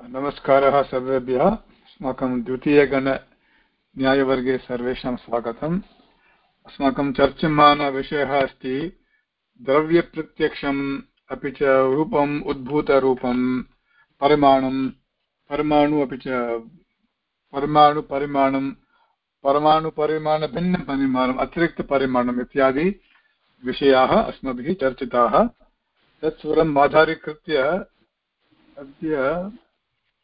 नमस्कारः सर्वेभ्यः। अस्माकं द्वितीयगणन्यायवर्गे सर्वेषां स्वागतम्। अस्माकं चर्च्यमानविषयः अस्ति, द्रव्यप्रत्यक्षम् अपि च रूपम् उद्भूतरूपं परिमाणं परमाणु अपि च परमाणुपरिमाणं परमाणुपरिमाणभिन्नपरिमाणम् अतिरिक्तपरिमाणम् इत्यादि विषयाः अस्माभिः चर्चिताः। तत्सर्वम् आधारीकृत्य अद्य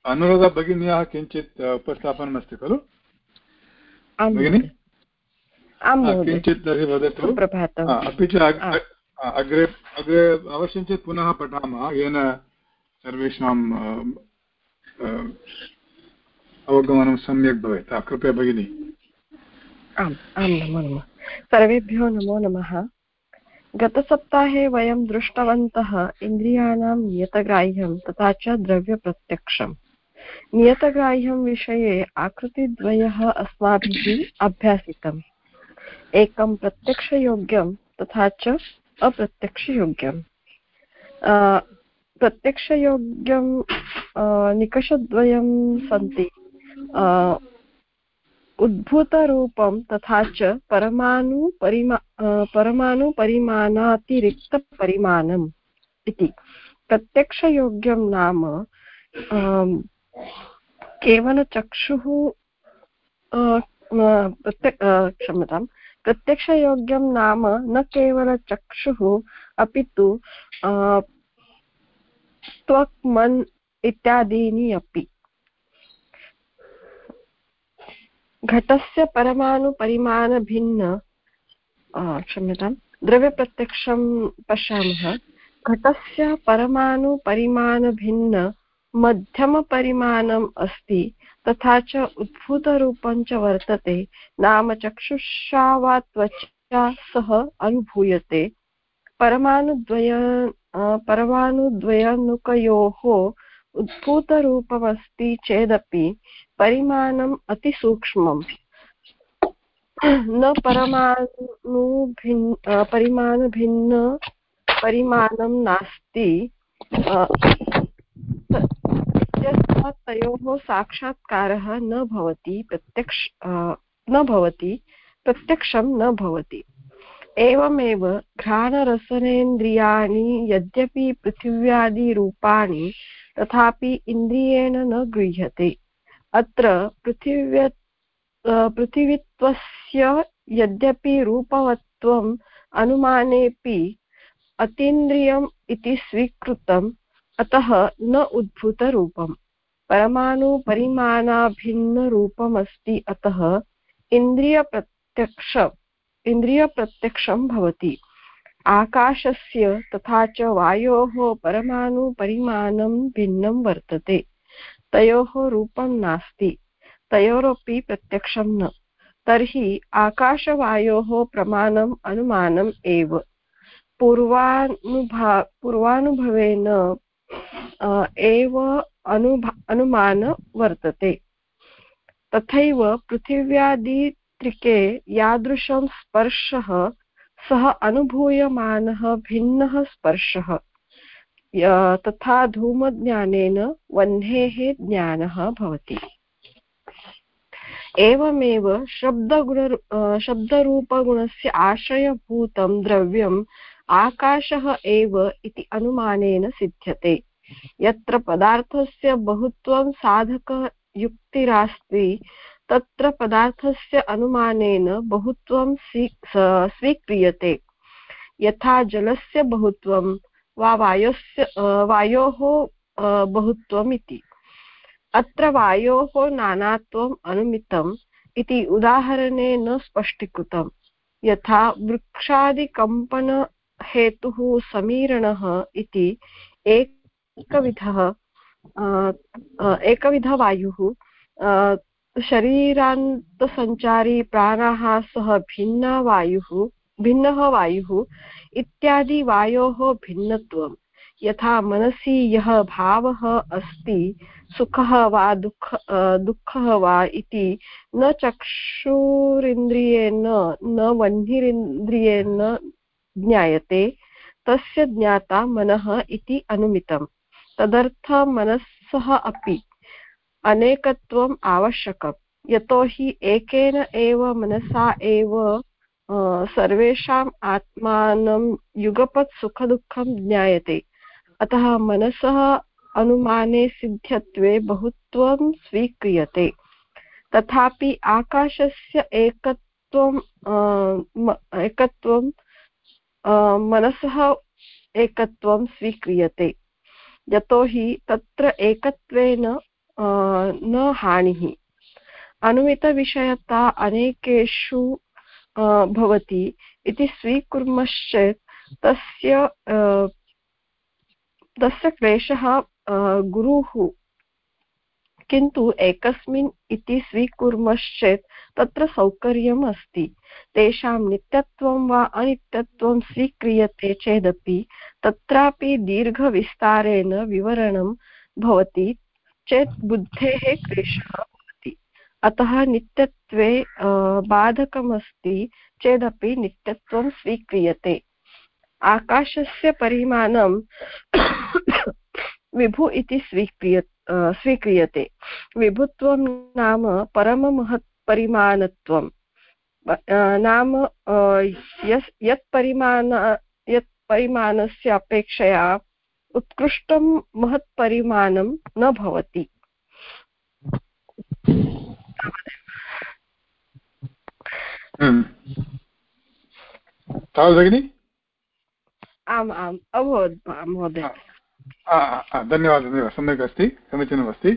अनुराधा भगिन्याः किञ्चित् उपस्थापनमस्ति खलु भगिनि किञ्चित् तर्हि वदतु अपि च अग्रे अग्रे अवश्यं चेत् पुनः पठामः येन सर्वेषां अवगमनं सम्यक् भवेत् कृपया भगिनि आम् आं नमो नमः सर्वेभ्यो नमो नमः गतसप्ताहे वयं दृष्टवन्तः इन्द्रियाणां नियतग्राह्यं तथा च द्रव्यप्रत्यक्षम् नियतग्राह्यं विषये आकृतिद्वयः अस्माभिः अभ्यासितम्। एकं प्रत्यक्षयोग्यं तथा च अप्रत्यक्षयोग्यं प्रत्यक्षयोग्यं निकषद्वयं सन्ति। उद्भूतरूपं तथा च परमाणुपरिमा परमाणुपरिमाणातिरिक्तपरिमाणम् इति। प्रत्यक्षयोग्यं नाम केवलचक्षुः क्षम्यतां, प्रत्यक्षयोग्यं नाम न केवलचक्षुः, अपि तु त्वक् मन् इत्यादीनि अपि। घटस्य परमाणुपरिमाणभिन्न क्षम्यतां, द्रव्यप्रत्यक्षं पश्यामः। घटस्य परमाणुपरिमाणभिन्न मध्यमपरिमाणम् अस्ति, तथा च उद्भूतरूपं च वर्तते, नाम चक्षुषा वा त्वचा सह अनुभूयते। परमाणुद्वय परमाणुद्वयनुकयोः उद्भूतरूपमस्ति चेदपि परिमाणम् अतिसूक्ष्मम्। न परमाणुभिन् परिमाणभिन्न परिमाणं नास्ति तयोः साक्षात्कारः न भवति, प्रत्यक्ष न भवति, प्रत्यक्षं न भवति। एवमेव घ्राणरसनेन्द्रियाणि यद्यपि पृथिव्यादिरूपाणि तथापि इन्द्रियेण न गृह्यते। अत्र पृथिव्य पृथिवीत्वस्य यद्यपि रूपवत्वम् अनुमानेऽपि अतीन्द्रियम् इति स्वीकृतम्, अतः न उद्भूतरूपम्। परमाणुपरिमाणाभिन्नरूपमस्ति अतः इन्द्रियप्रत्यक्ष इन्द्रियप्रत्यक्षं भवति। आकाशस्य तथा च वायोः परमाणुपरिमाणं भिन्नं वर्तते। तयोः रूपं नास्ति। तयोरपि प्रत्यक्षं न। तर्हि आकाशवायोः प्रमाणम् अनुमानम् एव। पूर्वानुभा पूर्वानुभवेन एव अनुभा, अनुमान वर्तते। तथैव पृथिव्यादित्रिके यादृशं स्पर्शः, सः अनुभूयमानः भिन्नः स्पर्शः। तथा धूमज्ञानेन वह्नेः ज्ञानः भवति। एवमेव शब्दगुण शब्दरूपगुणस्य आश्रयभूतं द्रव्यम् आकाशः एव इति अनुमानेन सिद्ध्यते। यत्र पदार्थस्य बहुत्वं साधकयुक्तिरास्ति, तत्र पदार्थस्य अनुमानेन बहुत्वं स्वीक्रियते। यथा जलस्य बहुत्वं वा वायोस्य वायोः बहुत्वम् इति। अत्र वायोः नानात्वम् अनुमितम् इति उदाहरणेन स्पष्टीकृतम्। यथा वृक्षादिकम्पनहेतुः समीरणः इति एकविधः एकविधवायुः शरीरान्तसञ्चारी प्राणाः सह भिन्ना वायुः, भिन्नः वायुः इत्यादि वायोः भिन्नत्वं। यथा मनसि यः भावः अस्ति, सुखः वा दुःख दुःखः वा इति न चक्षुरिन्द्रियेण, न वह्निरिन्द्रियेण ज्ञायते, तस्य ज्ञाता मनः इति अनुमितम्। तदर्थ मनसः अपि अनेकत्वम् आवश्यकम्। यतोहि एकेन एव मनसा एव सर्वेषाम् आत्मानं युगपत् सुखदुःखं ज्ञायते। अतः मनसः अनुमाने सिद्ध्यत्वे बहुत्वं स्वीक्रियते। तथापि आकाशस्य एकत्वं एकत्वं मनसः एकत्वं स्वीक्रियते। यतोहि तत्र एकत्वेन न हानिः। अनुमितविषयता अनेकेषु भवति इति स्वीकुर्मश्चेत् तस्य तस्य क्लेशः गुरुः किन्तु एकस्मिन् इति स्वीकुर्मश्चेत् तत्र सौकर्यम् अस्ति तेषां नित्यत्वं वा अनित्यत्वं स्वीक्रियते चेदपि तत्रापि दीर्घविस्तारेण विवरणं भवति चेत् बुद्धेः क्लेशः भवति। अतः नित्यत्वे बाधकमस्ति चेदपि नित्यत्वं स्वीक्रियते। आकाशस्य परिमाणं विभु इति स्वीक्रिय स्वीक्रियते विभुत्वं नाम परममहत्परिमाणत्वं नाम यस् यत् परिमाण यत् परिमाणस्य अपेक्षया उत्कृष्टं महत्परिमाणं न भवति हम्म। भगिनि आम् आम् अभवत् महोदय धन्यवादः धन्यवादः। सम्यक् अस्ति समीचीनमस्ति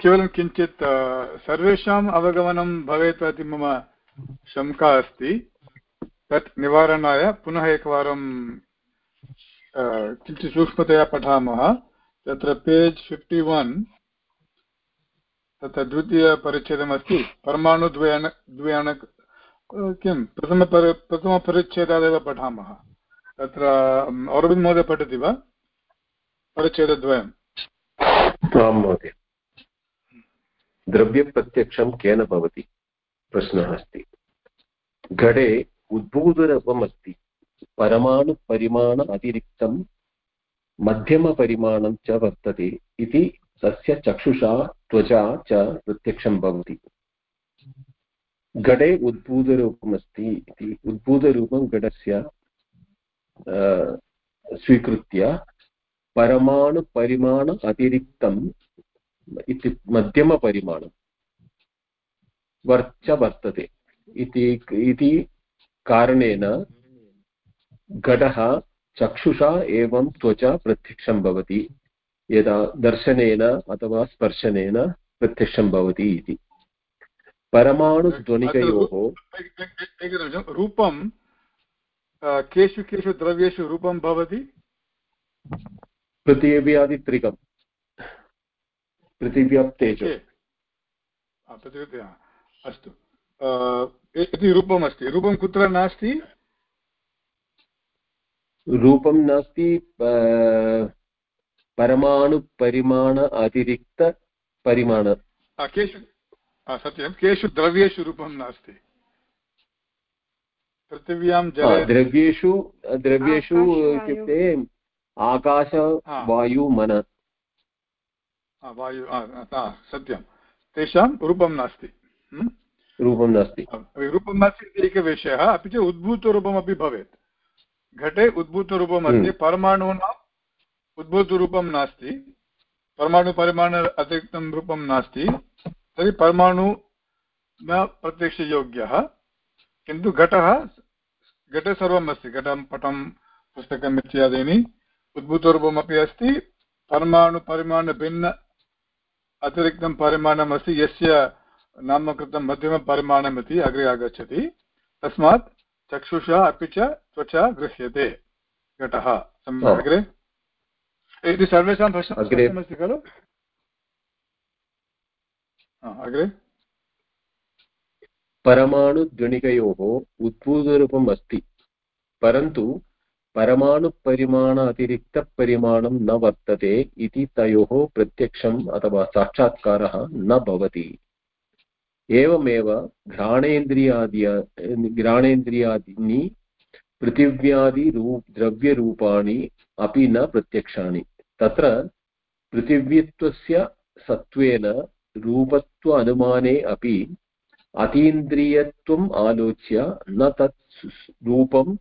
केवलं किञ्चित् सर्वेषाम् अवगमनं भवेत् इति मम शङ्का अस्ति। तत् निवारणाय पुनः एकवारं किञ्चित् सूक्ष्मतया पठामः। तत्र पेज् फिफ्टि वन् तत्र द्वितीयपरिच्छेदमस्ति। परमाणुद्वयण द्वयण किं? प्रथमपर, प्रथमपरिच्छेदादेव पठामः। तत्र अरविन्द महोदय पठति वा? परिच्छेदद्वयम्। आं महोदय। द्रव्यप्रत्यक्षं केन भवति? प्रश्नः अस्ति। घटे उद्भूतरपम् अस्ति परमाणुपरिमाण अतिरिक्तं मध्यमपरिमाणं च वर्तते इति तस्य चक्षुषा, त्वचा च प्रत्यक्षं भवति। घटे उद्भूतरूपमस्ति इति उद्भूतरूपं घटस्य स्वीकृत्य परमाणुपरिमाण अतिरिक्तम् इति मध्यमपरिमाणं वर्च वर्तते इति कारणेन घटः चक्षुषा एवं त्वचा प्रत्यक्षं भवति यदा दर्शनेन अथवा स्पर्शनेन प्रत्यक्षं भवति इति परमाणुध्वनिकयोः रूपं केषु केषु द्रव्येषु रूपं भवति। पृथिव्यादित्रिकं पृथिव्याप्तेजो। अस्तु। इति रूपम् अस्ति रूपं कुत्र नास्ति? रूपं नास्ति परमाणुपरिमाण अतिरिक्तपरिमाण केषु सत्यं। केषु द्रव्येषु रूपं नास्ति। पृथिव्यां द्रव्येषु द्रव्येषु इत्युक्ते आकाश वायु मन। वायु सत्यं। तेषां रूपं नास्ति। रूपं नास्ति। रूपं नास्ति इति एकः विषयः अपि च उद्भूतरूपमपि भवेत्। घटे उद्भूतरूपम् अस्ति परमाणूनाम् उद्भूतरूपं नास्ति। परमाणुपरिमाण अतिरिक्तं रूपं नास्ति। तर्हि परमाणु न प्रत्यक्षयोग्यः। किन्तु घटः घटे सर्वम् अस्ति घटं पटं पुस्तकम् इत्यादीनि उद्भूतरूपमपि अस्ति। परमाणुपरिमाणभिन्न अतिरिक्तं परिमाणम् अस्ति यस्य नामकृतं मध्यमपरिमाणम् इति अग्रे आगच्छति। तस्मात् चक्षुषा अपि च त्वचा गृह्यते। घटः। अग्रे? इति सर्वेषां प्रश्नमस्ति खलु? अग्रे? परमाणुद्वणिकयोः उद्भूतरूपम् अस्ति परन्तु परमाणुपरिमाण न वर्तते इति तयोः प्रत्यक्षम् अथवा साक्षात्कारः न भवति। एवमेव घ्राणेन्द्रियादि, घ्राणेन्द्रियादीनि पृथिव्यादिरूप द्रव्यरूपाणि अपि न प्रत्यक्षाणि, तत्र पृथिव्यत्वस्य सत्त्वेन रूपत्व अनुमाने अपि अतीन्द्रियत्वम् आलोच्य न तत् रूपं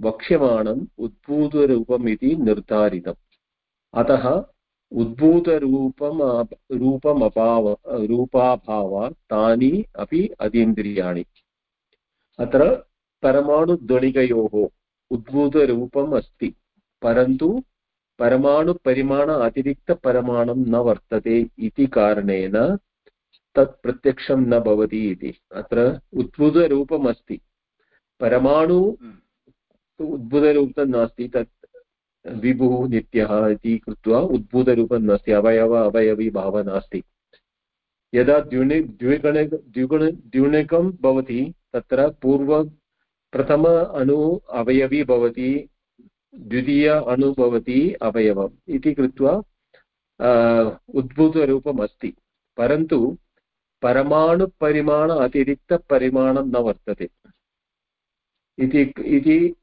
वक्ष्यमाणम् उद्भूतरूपम् इति निर्धारितम्। अतः उद्भूतरूपम् रूपमभाव रूपाभावात् तानि अपि अतीन्द्रियाणि। अत्र परमाणुध्वनिकयोः उद्भूतरूपम् अस्ति, परन्तु परमाणुपरिमाण अतिरिक्तपरिमाणं न वर्तते इति कारणेन तत् प्रत्यक्षं न भवति इति। अत्र उद्भुतरूपम् अस्ति परमाणु हम्म। उद्भुतरूपं नास्ति तत् विभुः नित्यः इति कृत्वा उद्भूतरूपं नास्ति अवयव अवयवी भावः नास्ति। यदा द्युनि द्विगण द्विगुण द्युणिकं भवति तत्र पूर्व प्रथम अणु अवयवी भवति द्वितीय अणु भवति अवयवम् इति कृत्वा उद्भूतरूपम् अस्ति परन्तु परमाणुपरिमाण अतिरिक्तपरिमाणं न वर्तते इति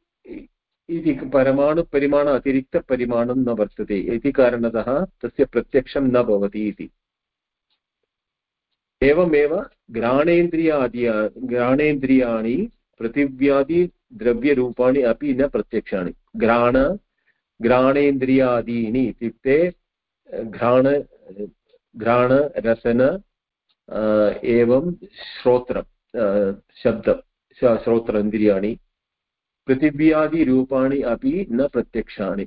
इति परमाणुपरिमाण अतिरिक्तपरिमाणं न वर्तते इति कारणतः तस्य प्रत्यक्षं न भवति इति एवमेव घ्राणेन्द्रियादि घ्राणेन्द्रियाणि पृथिव्यादिद्रव्यरूपाणि अपि न प्रत्यक्षाणि घ्राण घ्राणेन्द्रियादीनि इत्युक्ते घ्राण घ्राणरसन एवं श्रोत्र शब्द श्रोत्र इन्द्रियाणि पृथिव्यादिरूपाणि अपि न प्रत्यक्षाणि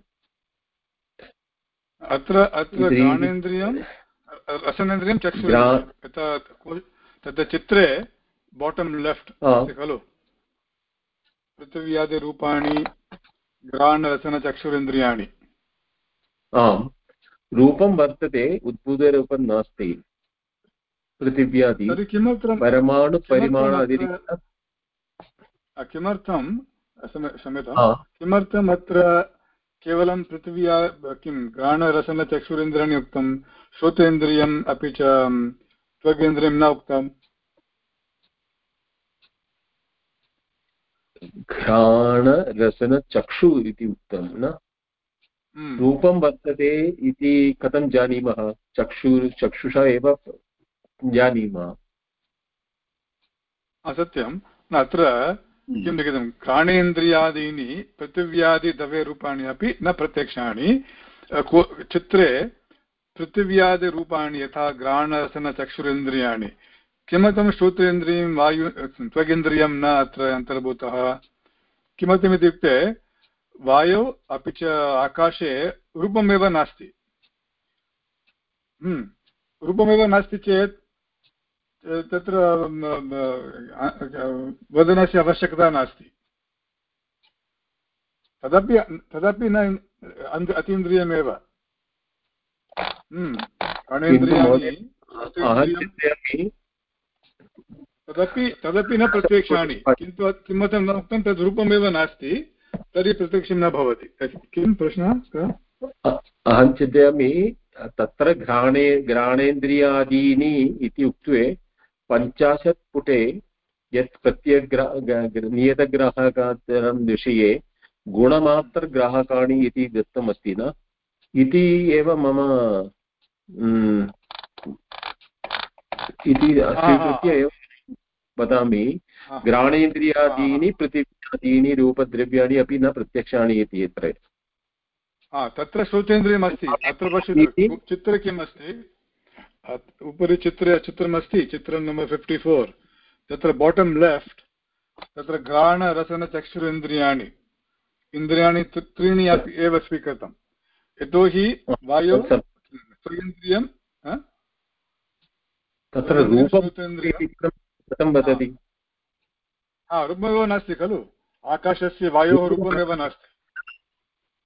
अत्र अत्र घ्राणेन्द्रियं रसनेन्द्रियं चक्षु तत्र चित्रे बाटम् लेफ्ट् खलु पृथिव्यादिरूपाणि घ्राणरसनचक्षुरिन्द्रियाणि आम् रूपं वर्तते उद्भूतरूपं नास्ति पृथिव्यादि परमाणुपरिमाण अतिरिक्त किमर्थं क्षम्यतां किमर्थम् अत्र केवलं पृथिव्या किं घ्राणरसनचक्षुरेन्द्रियाणि उक्तं श्रोतेन्द्रियम् अपि च त्वगेन्द्रियं न उक्तम्? घ्राणरसनचक्षु इति उक्तं न। रूपं वर्तते इति कथं जानीमः? चक्षु चक्षुषा एव जानीमः सत्यं अत्र हम्म। किं लिखितं? घ्राणेन्द्रियादीनि पृथिव्यादिद्रव्यरूपाणि अपि न प्रत्यक्षाणि। चित्रे पृथिव्यादिरूपाणि यथा घ्राणरसनचक्षुरेन्द्रियाणि किमर्थं श्रोतेन्द्रियं वायु त्वगिन्द्रियं न अत्र अन्तर्भूतः? किमर्थमित्युक्ते वायौ अपि च आकाशे रूपमेव नास्ति। हम्म। रूपमेव नास्ति चेत् तत्र वदनस्य आवश्यकता नास्ति। तदपि तदपि न अतीन्द्रियमेव। तदपि तदपि न प्रत्यक्षाणि। किन्तु, किमर्थं न उक्तं, तद् रूपमेव नास्ति। तर्हि प्रत्यक्षं न भवति। किं प्रश्नः? अहं चिन्तयामि, तत्र घ्राणे, घ्राणेन्द्रियादीनि इति उक्त्वे पञ्चाशत् पुटे यत् प्रत्यग्र विषये गुणमात्रग्राहकाणि इति दत्तमस्ति न? इति एव मम इति स्वीकृत्य एव वदामि। घ्राणेन्द्रियादीनि पृथिव्यादीनि रूपद्रव्याणि अपि न प्रत्यक्षाणि इति अत्र। तत्र श्रोतेन्द्रियमस्ति। अत्र पश्यतु। चित्रे किम् अस्ति उपरि चित्रे चित्रमस्ति चित्रं नम्बर् फिफ्टि फोर् तत्र बाटम् लेफ्ट् तत्र घ्राणरसनचक्षुरेन्द्रियाणि इन्द्रियाणि। त्रीणि अपि एव स्वीकृतं यतोहि वायौ त्रीन्द्रियं तत्र हा रूपमेव नास्ति खलु। आकाशस्य वायोः रूपमेव नास्ति।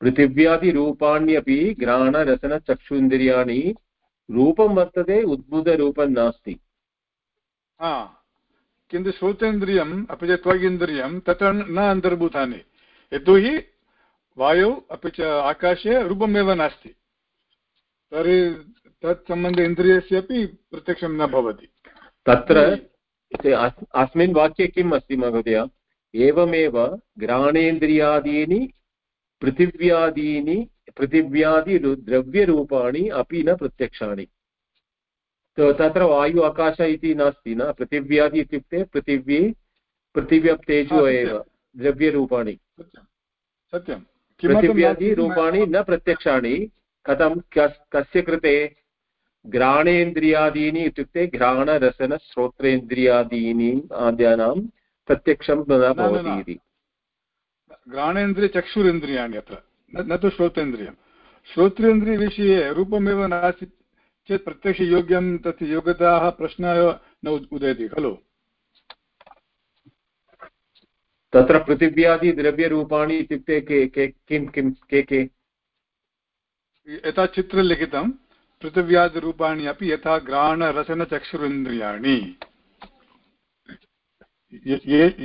पृथिव्यादिरूपाण्यपि घ्राणरसनचक्षुन्द्रियाणि रूपं वर्तते उद्भूतरूपं नास्ति। हा किन्तु श्रोतेन्द्रियम् अपि च त्वगिन्द्रियं तत्र न अन्तर्भूतानि। यतोहि वायौ अपि च आकाशे रूपमेव नास्ति। तर्हि तत् सम्बन्ध इन्द्रियस्य अपि प्रत्यक्षं न भवति। तत्र अस्मिन् वाक्ये किम् अस्ति महोदय? एवमेव घ्राणेन्द्रियादीनि पृथिव्यादीनि पृथिव्यादि द्रव्यरूपाणि अपि न प्रत्यक्षाणि। तत्र वायु आकाश इति नास्ति न? पृथिव्यादि इत्युक्ते पृथिवी पृथिव्यप् तेजो एव द्रव्यरूपाणि। सत्यं। पृथिव्यादिरूपाणि न प्रत्यक्षाणि। कथं? कस्य कृते? घ्राणेन्द्रियादीनि इत्युक्ते घ्राणरसनश्रोत्रेन्द्रियादीनि आद्यानां प्रत्यक्षं न। भवति इति। घ्राणेन्द्रियचक्षुरेन्द्रियाणि अत्र। न तु श्रोतेन्द्रियं श्रोत्रेन्द्रियविषये रूपमेव नास्ति चेत् प्रत्यक्षयोग्यं तत् योग्यताः प्रश्नः न उदेति खलु? तत्र पृथिव्यादिद्रव्यरूपाणि इत्युक्ते के के किं किं के के? यथा चित्रे लिखितं पृथिव्यादिरूपाणि अपि यथा घ्राणरसनचक्षुरिन्द्रियाणि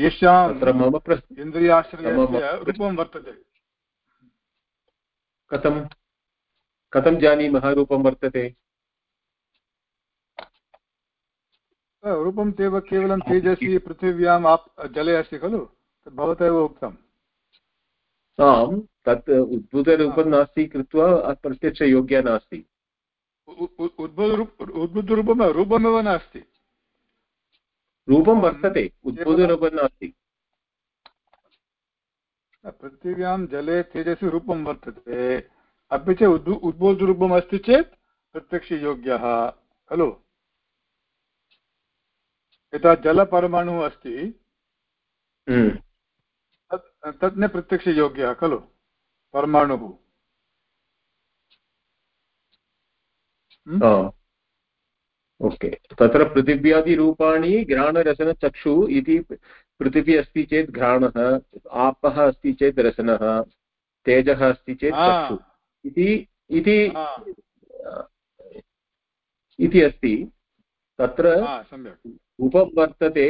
येषाम् इन्द्रियाश्रयस्य रूपं वर्तते। कथं? कथं जानीमः? रूपं वर्तते। रूपं तेव केवलं तेजसि पृथिव्याम् आप् जले अस्ति खलु? तद् भवता एव उक्तम्। आम् तत् उद्भूतरूपं नास्ति कृत्वा प्रत्यक्षयोग्या नास्ति। उद्बुद्धरूपं रूपमेव नास्ति। रूपं वर्तते उद्बुद्धरूपं नास्ति। पृथिव्यां जले तेजसि रूपं वर्तते। अपि च उद् उद्बोधरूपम् अस्ति चेत् प्रत्यक्षयोग्यः। खलु? यथा जलपरमाणुः अस्ति हम्म। तत् न प्रत्यक्षयोग्यः खलु? परमाणुः? ओके। तत्र पृथिव्यादिरूपाणि घ्राणरसनचक्षु इति पृथिवी अस्ति चेत् घ्राणः आपः अस्ति चेत् रसनः तेजः अस्ति चेत् चक्षु। इति इति अस्ति। तत्र रूपं वर्तते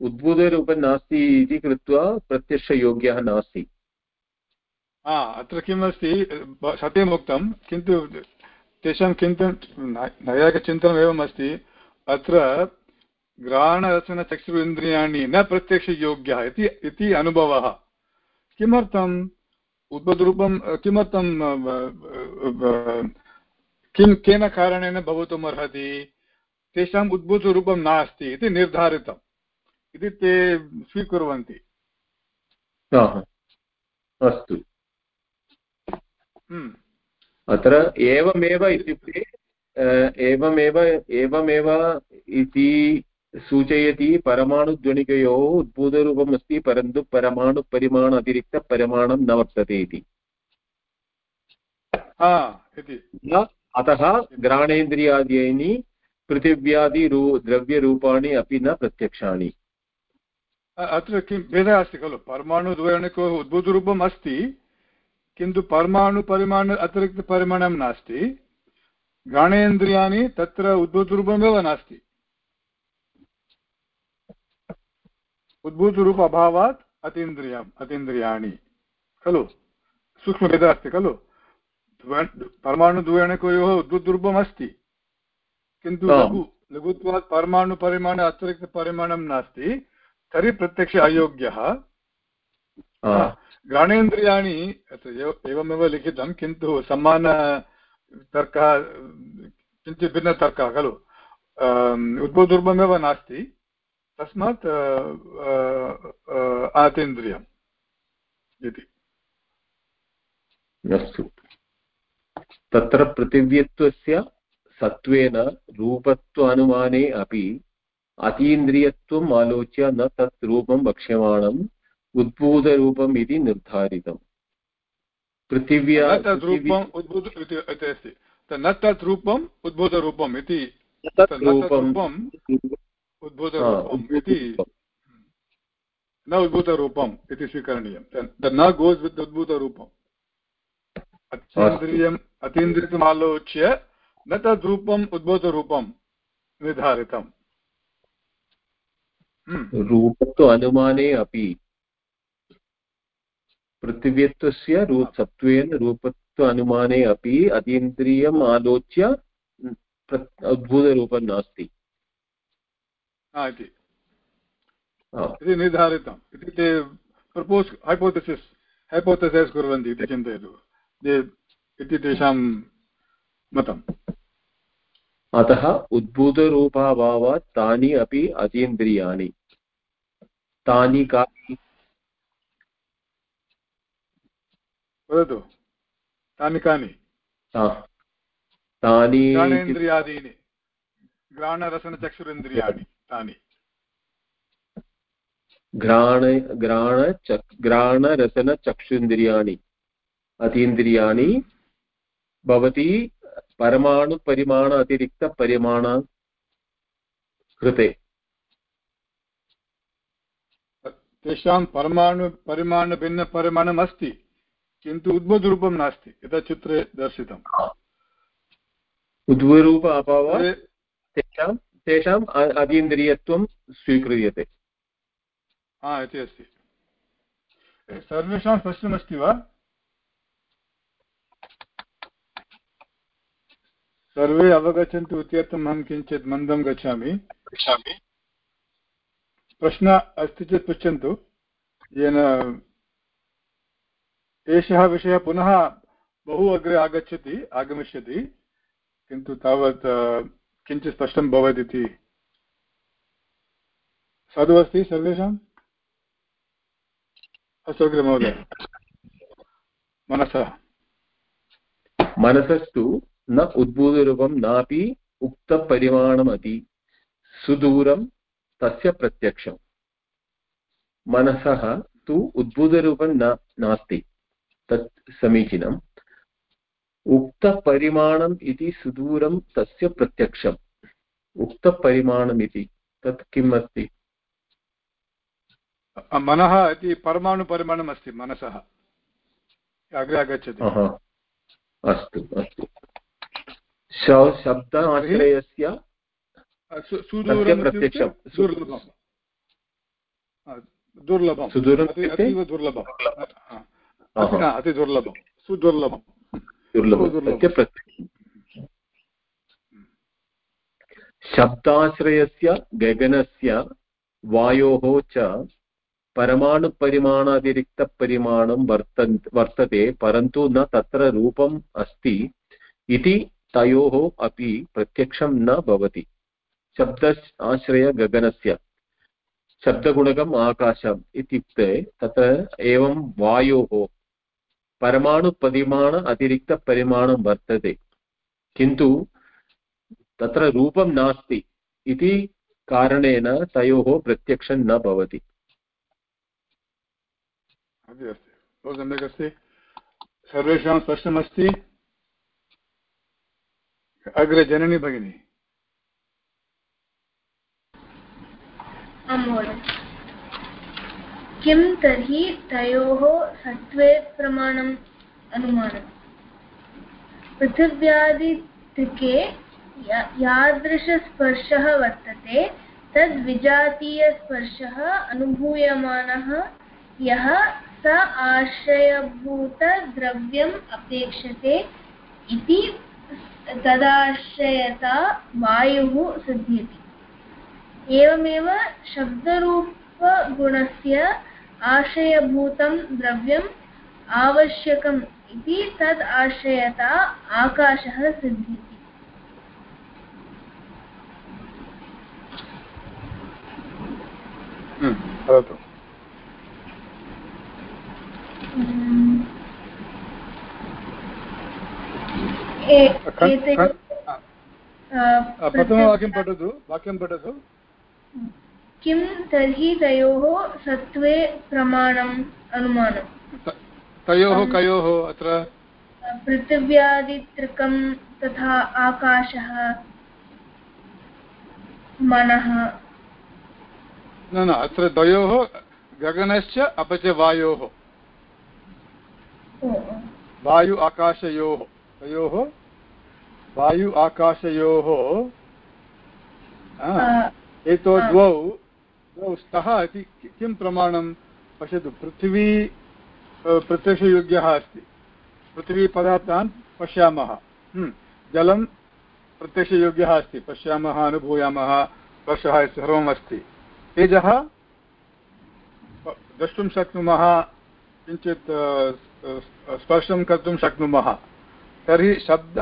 उद्भूतरूपं नास्ति इति कृत्वा प्रत्यक्षयोग्यः नास्ति। अत्र किमस्ति सत्यम् उक्तं किन्तु तेषां किन्तु नैयायिकचिन्तनम् एवम् अस्ति अत्र घ्राणरचनचक्षु इन्द्रियाणि न प्रत्यक्षयोग्यः इति अनुभवः। किमर्थम्? उद्भूतरूपं किमर्थं किं केन कारणेन भवितुम् अर्हति? तेषाम् उद्भूतरूपं नास्ति इति निर्धारितम्। इति ते स्वीकुर्वन्ति। अस्तु। हम्म। अत्र एवमेव इत्युक्ते एवमेव एवमेव इति सूचयति परमाणुध्वनिकयोः उद्भूतरूपम् अस्ति परन्तु परमाणुपरिमाण अतिरिक्तपरिमाणं न वर्तते इति। अतः घ्राणेन्द्रियादीनि पृथिव्यादिरू द्रव्यरूपाणि अपि न प्रत्यक्षाणि। अत्र किं भेदः अस्ति खलु? परमाणुद्वयणकोः उद्भूतरूपम् अस्ति किन्तु परमाणुपरिमाण अतिरिक्तपरिमाणं नास्ति। घ्राणेन्द्रियाणि तत्र उद्भूतरूपमेव नास्ति। उद्भूतरूप अभावात् अतीन्द्रियम् अतीन्द्रियाणि। खलु? सूक्ष्मभेदः अस्ति खलु? परमाणुद्वयणकोयोः उद्भूतरूपम् अस्ति किन्तु लघु लघुत्वात् परमाणुपरिमाण अतिरिक्तपरिमाणं नास्ति। तर्हि प्रत्यक्ष अयोग्यः। घ्राणेन्द्रियाणि एवमेव लिखितं किन्तु समानतर्कः किञ्चित् भिन्नतर्कः खलु? उद्भूतरूपमेव नास्ति। तस्मात् आतेन्द्रियम् इति। अस्तु। तत्र पृथिव्यत्वस्य सत्त्वेन रूपत्वानुमाने अपि अतीन्द्रियत्वम् आलोच्य न तत् रूपं वक्ष्यमाणम् उद्भूतरूपम् इति निर्धारितम्। पृथिव्या रूपम् उद्भूत अस्ति। न तत् रूपम् उद्भूतरूपम् इति। उद्भूतरूपम् इति न उद्भूतरूपम् इति स्वीकरणीयं। न गोस् वित् उद्भूतरूपम् अतीन्द्रियम् अतीन्द्रियम् आलोच्य न तद्रूपम् उद्भूतरूपं निर्धारितम्। हम्म। रूपत्व अनुमाने अपि। पृथिव्यत्वस्य रू सत्त्वेन रूपत्व अनुमाने अपि अतीन्द्रियम् आलोच्य उद्भूतरूपं नास्ति। इति निर्धारितम्। इति ते प्रपोस् हैपोथसिस् हैपोथसैस् कुर्वन्ति इति चिन्तयतु। इति तेषां मतम्। अतः उद्भूतरूपाभावात् तानि अपि अतीन्द्रियाणि। तानि कानि वदतु। तानि कानि? तानि घ्राणरसनचक्षुरेन्द्रियाणि तानि घ्राण घ्राणचक् घ्राणरसनचक्षुन्द्रियाणि अतीन्द्रियाणि भवति परमाणुपरिमाण अतिरिक्तपरिमाण कृते। तेषां परमाणु परिमाणभिन्नपरिमाणम् अस्ति किन्तु उद्बुद्धरूपं नास्ति यथा चित्रे दर्शितम्। उद्वरूप अभावात् तेषां तेषाम् अतीन्द्रियत्वं स्वीक्रियते। हा इति अस्ति। सर्वेषां स्पष्टमस्ति वा? सर्वे अवगच्छन्तु इत्यर्थम् अहं किञ्चित् मन्दं गच्छामि। गच्छामि। प्रश्नः अस्ति चेत् पृच्छन्तु। येन एषः विषयः पुनः बहु अग्रे आगच्छति आगमिष्यति। किन्तु तावत् किञ्चित् स्पष्टं भवेत् इति। साधु अस्ति सर्वेषाम् अस्तु अग्रे महोदय। मनसः। मनसस्तु, न उद्भूतरूपं नापि उक्तपरिमाणमति सुदूरं तस्य प्रत्यक्षम् मनसः तु उद्भूतरूपं न, नास्ति। तत् समीचीनम् उक्तपरिमाणम् इति सुदूरं तस्य प्रत्यक्षम्। उक्तपरिमाणम् इति तत् किम् अस्ति मनः इति परमाणुपरिमाणम् अस्ति मनसः। अग्रे आगच्छति। अस्तु अस्तु। शब्द आश्रयस्य प्रत्यक्षं। दुर्लभं दुर्लभम्। अतीव दुर्लभम्। अतिदुर्लभं सुदुर्लभं शब्दाश्रयस्य गगनस्य वायोः च परमाणुपरिमाणातिरिक्तपरिमाणं वर्तन् वर्तते परन्तु न तत्र रूपम् अस्ति इति तयोः अपि प्रत्यक्षं न भवति। शब्द आश्रयगगनस्य शब्दगुणकम् आकाशम् इत्युक्ते तत्र एवं वायोः परमाणुपरिमाण अतिरिक्तपरिमाणं वर्तते। किन्तु तत्र रूपं नास्ति इति कारणेन तयोः प्रत्यक्षं न भवति। सम्यक् अस्ति। सर्वेषां स्पष्टमस्ति। अग्रे जननी भगिनी। किं तर्हि तयोः सत्त्वे प्रमाणम् अनुमानम्। पृथिव्यादित्रिके यादृशस्पर्शः वर्तते, तद्विजातीयस्पर्शः अनुभूयमानः, यः स आश्रयभूतद्रव्यम् अपेक्षते इति तदाश्रयता वायुः सिद्ध्यति। एवमेव शब्दरूपगुणस्य आश्रयभूतं द्रव्यम् आवश्यकम् इति तद् आश्रयता आकाशः सिद्ध्यति भवतु प्रथमवाक्यं पठतु वाक्यं पठतु। किं तर्हि तयोः सत्त्वे प्रमाणम् अनुमानम्? तयोः कयोः अत्र? पृथिव्यादितृकं तथा आकाशः मनः। न न अत्र द्वयोः गगनश्च अपि च वायोः वायु आकाशयोः। तयोः वायु आकाशयोः एतो द्वौ स्तः इति किं प्रमाणं? पश्यतु, पृथिवी प्रत्यक्षयोग्यः अस्ति। पृथिवीपदार्थान् पश्यामः। जलं प्रत्यक्षयोग्यः अस्ति। पश्यामः, अनुभूयामः स्पर्शः सर्वम् अस्ति। तेजः द्रष्टुं शक्नुमः, किञ्चित् स्पर्शं कर्तुं शक्नुमः। तर्हि शब्द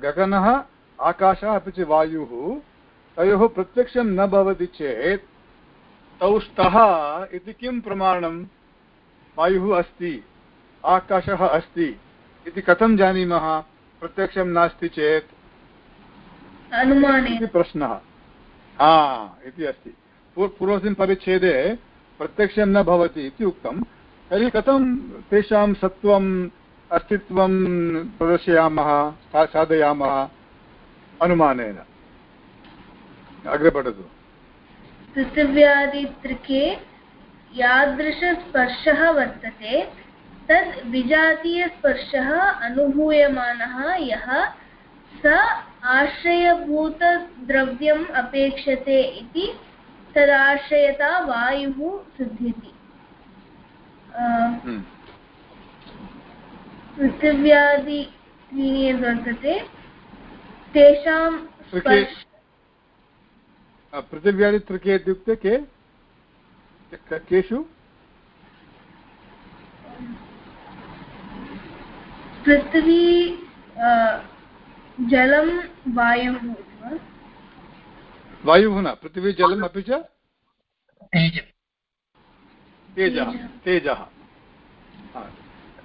गगनः, आकाशः अपि च वायुः, तयोः प्रत्यक्षं न भवति चेत् तौ स्तः इति किं प्रमाणं? वायुः अस्ति आकाशः अस्ति इति कथं जानीमः? प्रत्यक्षं नास्ति चेत्? इति प्रश्नः। हा इति अस्ति। पूर्वस्मिन् परिच्छेदे प्रत्यक्षं न भवति इति उक्तं। तर्हि कथं तेषां सत्त्वम् अस्तित्वं प्रदर्शयामः साधयामः? अनुमानेन। अग्रे पठतु। पृथिव्यादित्रिके यादृशस्पर्शः वर्तते। तद् विजातीयस्पर्शः अनुभूयमानः यः स आश्रयभूतद्रव्यम् अपेक्षते इति तदाश्रयता वायुः सिद्ध्यति। हम्म। पृथिव्यादि त्रीणि यद् वर्तते। तेषां स्पर्श पृथिव्यादित्रिके इत्युक्ते के? क- केषु? पृथ्वी जलं वायुः वायुः न पृथिवी जलम् अपि च? तेजः। तेजः।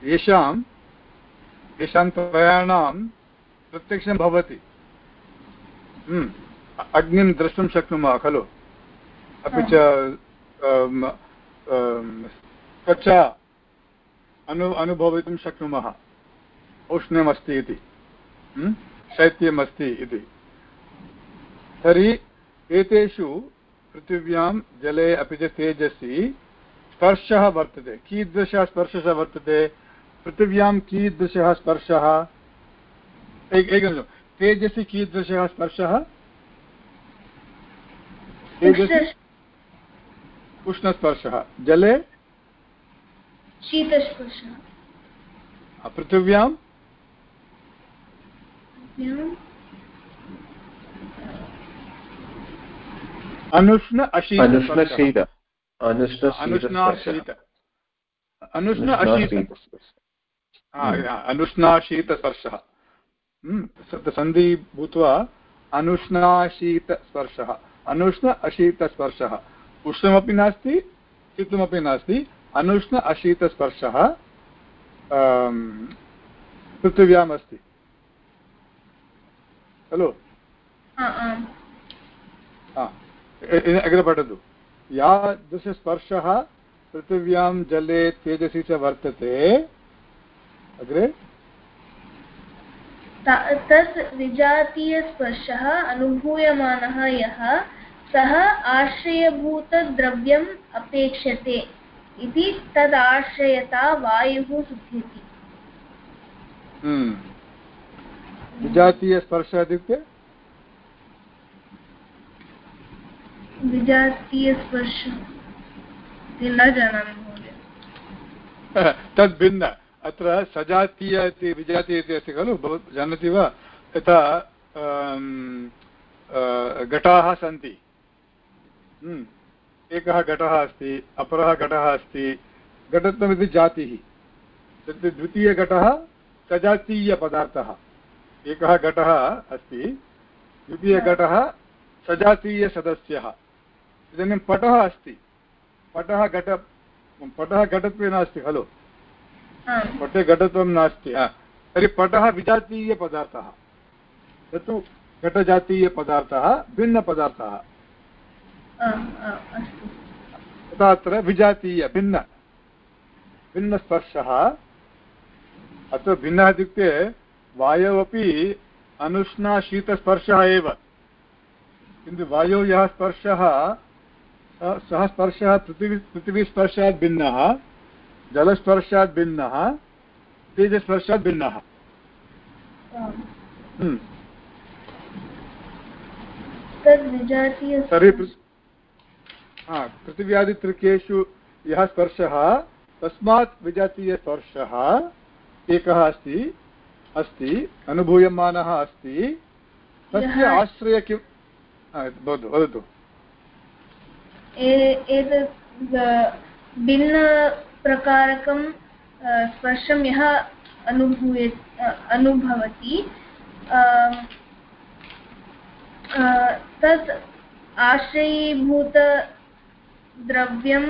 येषां येषां त्रयाणां प्रत्यक्षं भवति। हम्म। अग्निं द्रष्टुं शक्नुमः खलु? अपि च त्वचा अनु अनुभवितुं शक्नुमः। औष्ण्यमस्ति इति? शैत्यमस्ति इति। तर्हि एतेषु पृथिव्यां जले अपि च तेजसि स्पर्शः वर्तते। कीदृशः स्पर्शः वर्तते? पृथिव्यां कीदृशः स्पर्शः? एक- एकनिमिषं तेजसि कीदृशः स्पर्शः? तेजसि उष्णस्पर्शः। जले? शीतस्पर्शः। पृथिव्यां? अनुष्ण अशीत अनुष्णशीत। अनुष्ण अशीत। अनुष्णाशीत अनुष्णाशीतस्पर्शः। हम्म, सन्धि भूत्वा अनुष्णाशीतस्पर्शः। अनुष्ण अशीतस्पर्शः। उष्णमपि नास्ति शीतमपि नास्ति। अनुष्ण अशीतस्पर्शः पृथिव्याम् अस्ति। खलु? अग्रे पठतु। यादृशस्पर्शः पृथिव्यां जले तेजसि च वर्तते। अग्रे? ता- तत् विजातीयस्पर्शः अनुभूयमानः यः सः आश्रयभूतद्रव्यम् अपेक्षते इति तदाश्रयता वायुः सिद्ध्यति। हम्म। विजातीयस्पर्शः इत्युक्ते विजातीयस्पर्श। न जानामि महोदय। तद् भिन्न अत्र सजातीय इति, विजातीय इति अस्ति खलु? जानाति वा? यथा घटाः सन्ति। हम्म। एकः घटः अस्ति, अपरः घटः अस्ति। घटत्वमिति जातिः। तत् द्वितीयघटः सजातीयपदार्थः। एकः घटः अस्ति, द्वितीयघटः सजातीयसदस्यः। इदानीं पटः अस्ति। पटः घट, पटः घटत्वे नास्ति खलु? पटे घटत्वं नास्ति। हा। तर्हि पटः विजातीयपदार्थः। तत्तु घटजातीयपदार्थः भिन्नपदार्थः। तथा अत्र विजातीय भिन्न। भिन्नस्पर्शः। अत्र भिन्नः इत्युक्ते वायौ अपि अनुष्णाशीतस्पर्शः एव। किन्तु वायौ यः स्पर्शः सः स्पर्शः पृथिवी पृथिवीस्पर्शात् भिन्नः। जलस्पर्शात् भिन्नः तेजस्पर्शात् भिन्नः। हम्म। तर्हि पृथिव्यादितृकेषु यः स्पर्शः तस्मात् विजातीयस्पर्शः एकः अस्ति अस्ति अनुभूयमानः अस्ति। तस्य आश्रय किं भवतु वदतु एतत् भिन्नप्रकारकं अ, स्पर्शं यः अनुभूय अनुभवति तत् आश्रयीभूतद्रव्यं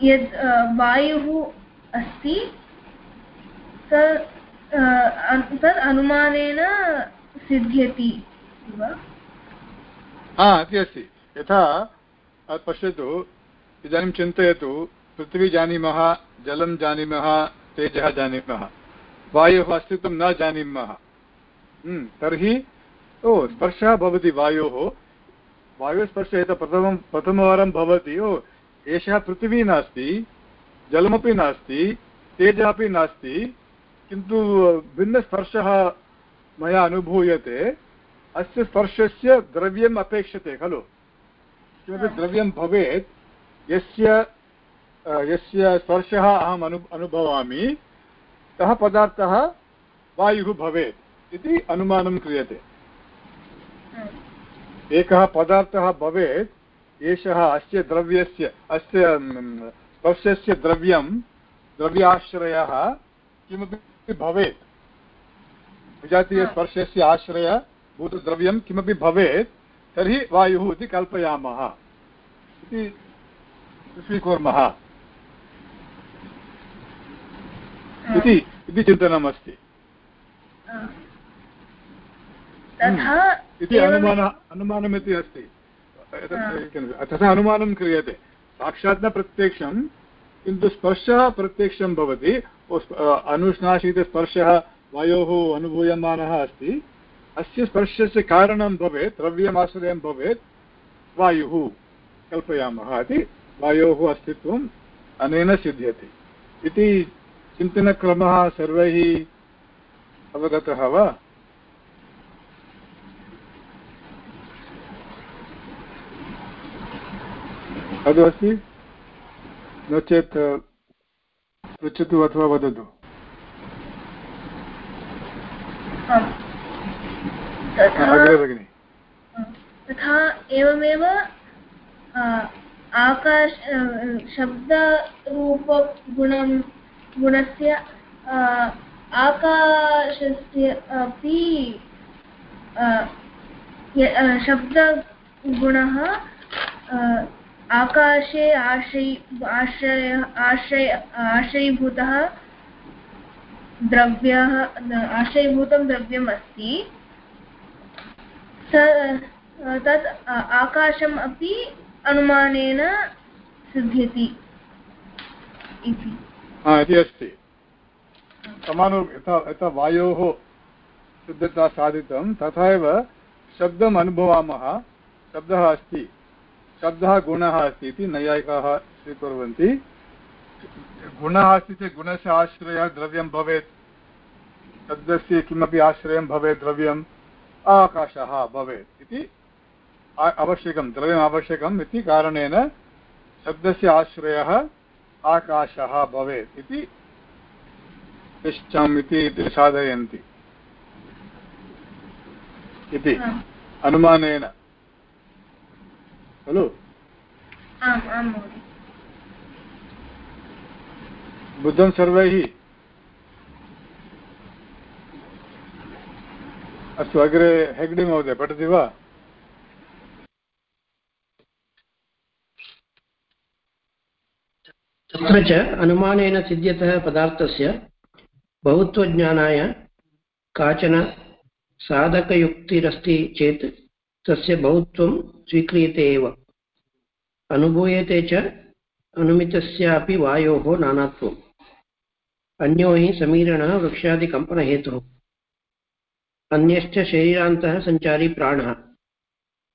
यद् वायुः अस्ति तत् अनुमानेन सिद्ध्यति वा हा अस्ति अस्ति यथा पश्यतु इदानीं चिन्तयतु पृथ्वी जानीमः जलं जानीमः तेजः जानीमः वायोः अस्तित्वं न जानीमः। हम्म, तर्हि ओ स्पर्शः भवति वायोः। वायुस्पर्शः यथा प्रथमं प्रथमवारं भवति ओ एषः पृथिवी नास्ति जलमपि नास्ति तेजः अपि नास्ति किन्तु भिन्नस्पर्शः मया अनुभूयते। अस्य स्पर्शस्य द्रव्यम् अपेक्षते खलु? किमपि द्रव्यं भवेत् यस्य यस्य स्पर्शः अहम् अनु अनुभवामि सः पदार्थः वायुः भवेत् इति अनुमानं क्रियते। एकः पदार्थः भवेत् एषः अस्य द्रव्यस्य अस्य स्पर्शस्य द्रव्यं द्रव्याश्रयः किमपि भवेत्। विजातीयस्पर्शस्य आश्रय भूतद्रव्यं किमपि भवेत् तर्हि वायुः इति कल्पयामः। इति स्वीकुर्मः इति इति चिन्तनमस्ति। इति अनुमान अनुमानमिति अस्ति। तथा अनुमानं क्रियते। साक्षात् न प्रत्यक्षं किन्तु स्पर्शः प्रत्यक्षं भवति। अनुष्णाशीतस्पर्शः वायोः अनुभूयमानः अस्ति। अस्य स्पर्शस्य कारणं भवेत् द्रव्यमाश्रयं भवेत् वायुः कल्पयामः इति वायोः अस्तित्वम् अनेन सिद्ध्यति। इति चिन्तनक्रमः सर्वैः अवगतः वा? तद् अस्ति नो चेत् पृच्छतु अथवा वदतु। तथा एवमेव आकाश शब्दरूपगुणं गुणस्य आकाशस्य अपि शब्दगुणः आकाशे आश्रयी, आश्रय आश्रय, आश्रयीभूतः द्रव्यः आश्रयीभूतं द्रव्यम् अस्ति तत् आकाशम् अपि अनुमानेन सिद्ध्यति इति। अस्ति। समानो यथा यथा वायोः शुद्धता साधितं तथा एव शब्दम् अनुभवामः, शब्दः अस्ति। शब्दः गुणः अस्ति इति नैयायिकाः स्वीकुर्वन्ति। गुणः अस्ति चेत् गुणस्य आश्रयः द्रव्यं भवेत्। शब्दस्य किमपि आश्रयं भवेत्, द्रव्यम् आकाशः भवेत् इति आवश्यकं द्रव्यम् आवश्यकम् इति कारणेन शब्दस्य आश्रयः आकाशः भवेत् इति निश्चम् इति साधयन्ति। इति अनुमानेन। खलु? बुद्धं सर्वैः? अस्तु अग्रे हेग्डे महोदय पठति वा? तत्र च अनुमानेन सिद्ध्यतः पदार्थस्य बहुत्वज्ञानाय काचन साधकयुक्तिरस्ति चेत् तस्य बहुत्वं स्वीक्रियते एव। अनुभूयते च अनुमितस्यापि वायोः नानात्वम् अन्यो हि समीरणः वृक्षादिकम्पनहेतुः। अन्यश्च शरीरान्तः सञ्चारी प्राणः।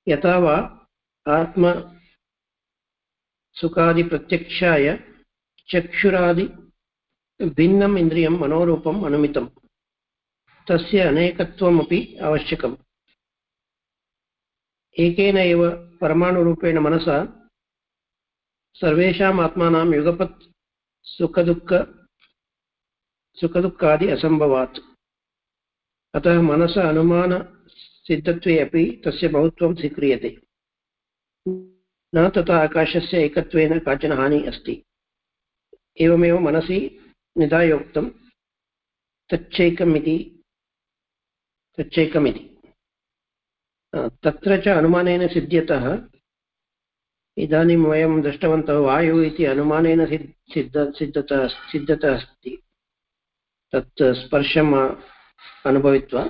यथा वा आत्मसुखादिप्रत्यक्षाय चक्षुरादि, भिन्नम् इन्द्रियं, मनोरूपम् अनुमितं तस्य अनेकत्वमपि आवश्यकम्। एकेन एव परमाणुरूपेण मनसा, सर्वेषाम् आत्मानां युगपत् सुखदुःख, सुखदुःखादि असम्भवात्। अतः मनस अनुमानसिद्धत्वे अपि तस्य बहुत्वं स्वीक्रियते। न तथा आकाशस्य एकत्वेन काचन हानि अस्ति। एवमेव मनसि निधायोक्तं तच्चैकमिति तच्चैकमिति तत्र च अनुमानेन सिद्ध्यतः इदानीं वयं दृष्टवन्तः वायुः इति अनुमानेन सिद्ध, सिद्धता सिद्धता अस्ति। तत् स्पर्शम् अनुभवित्वा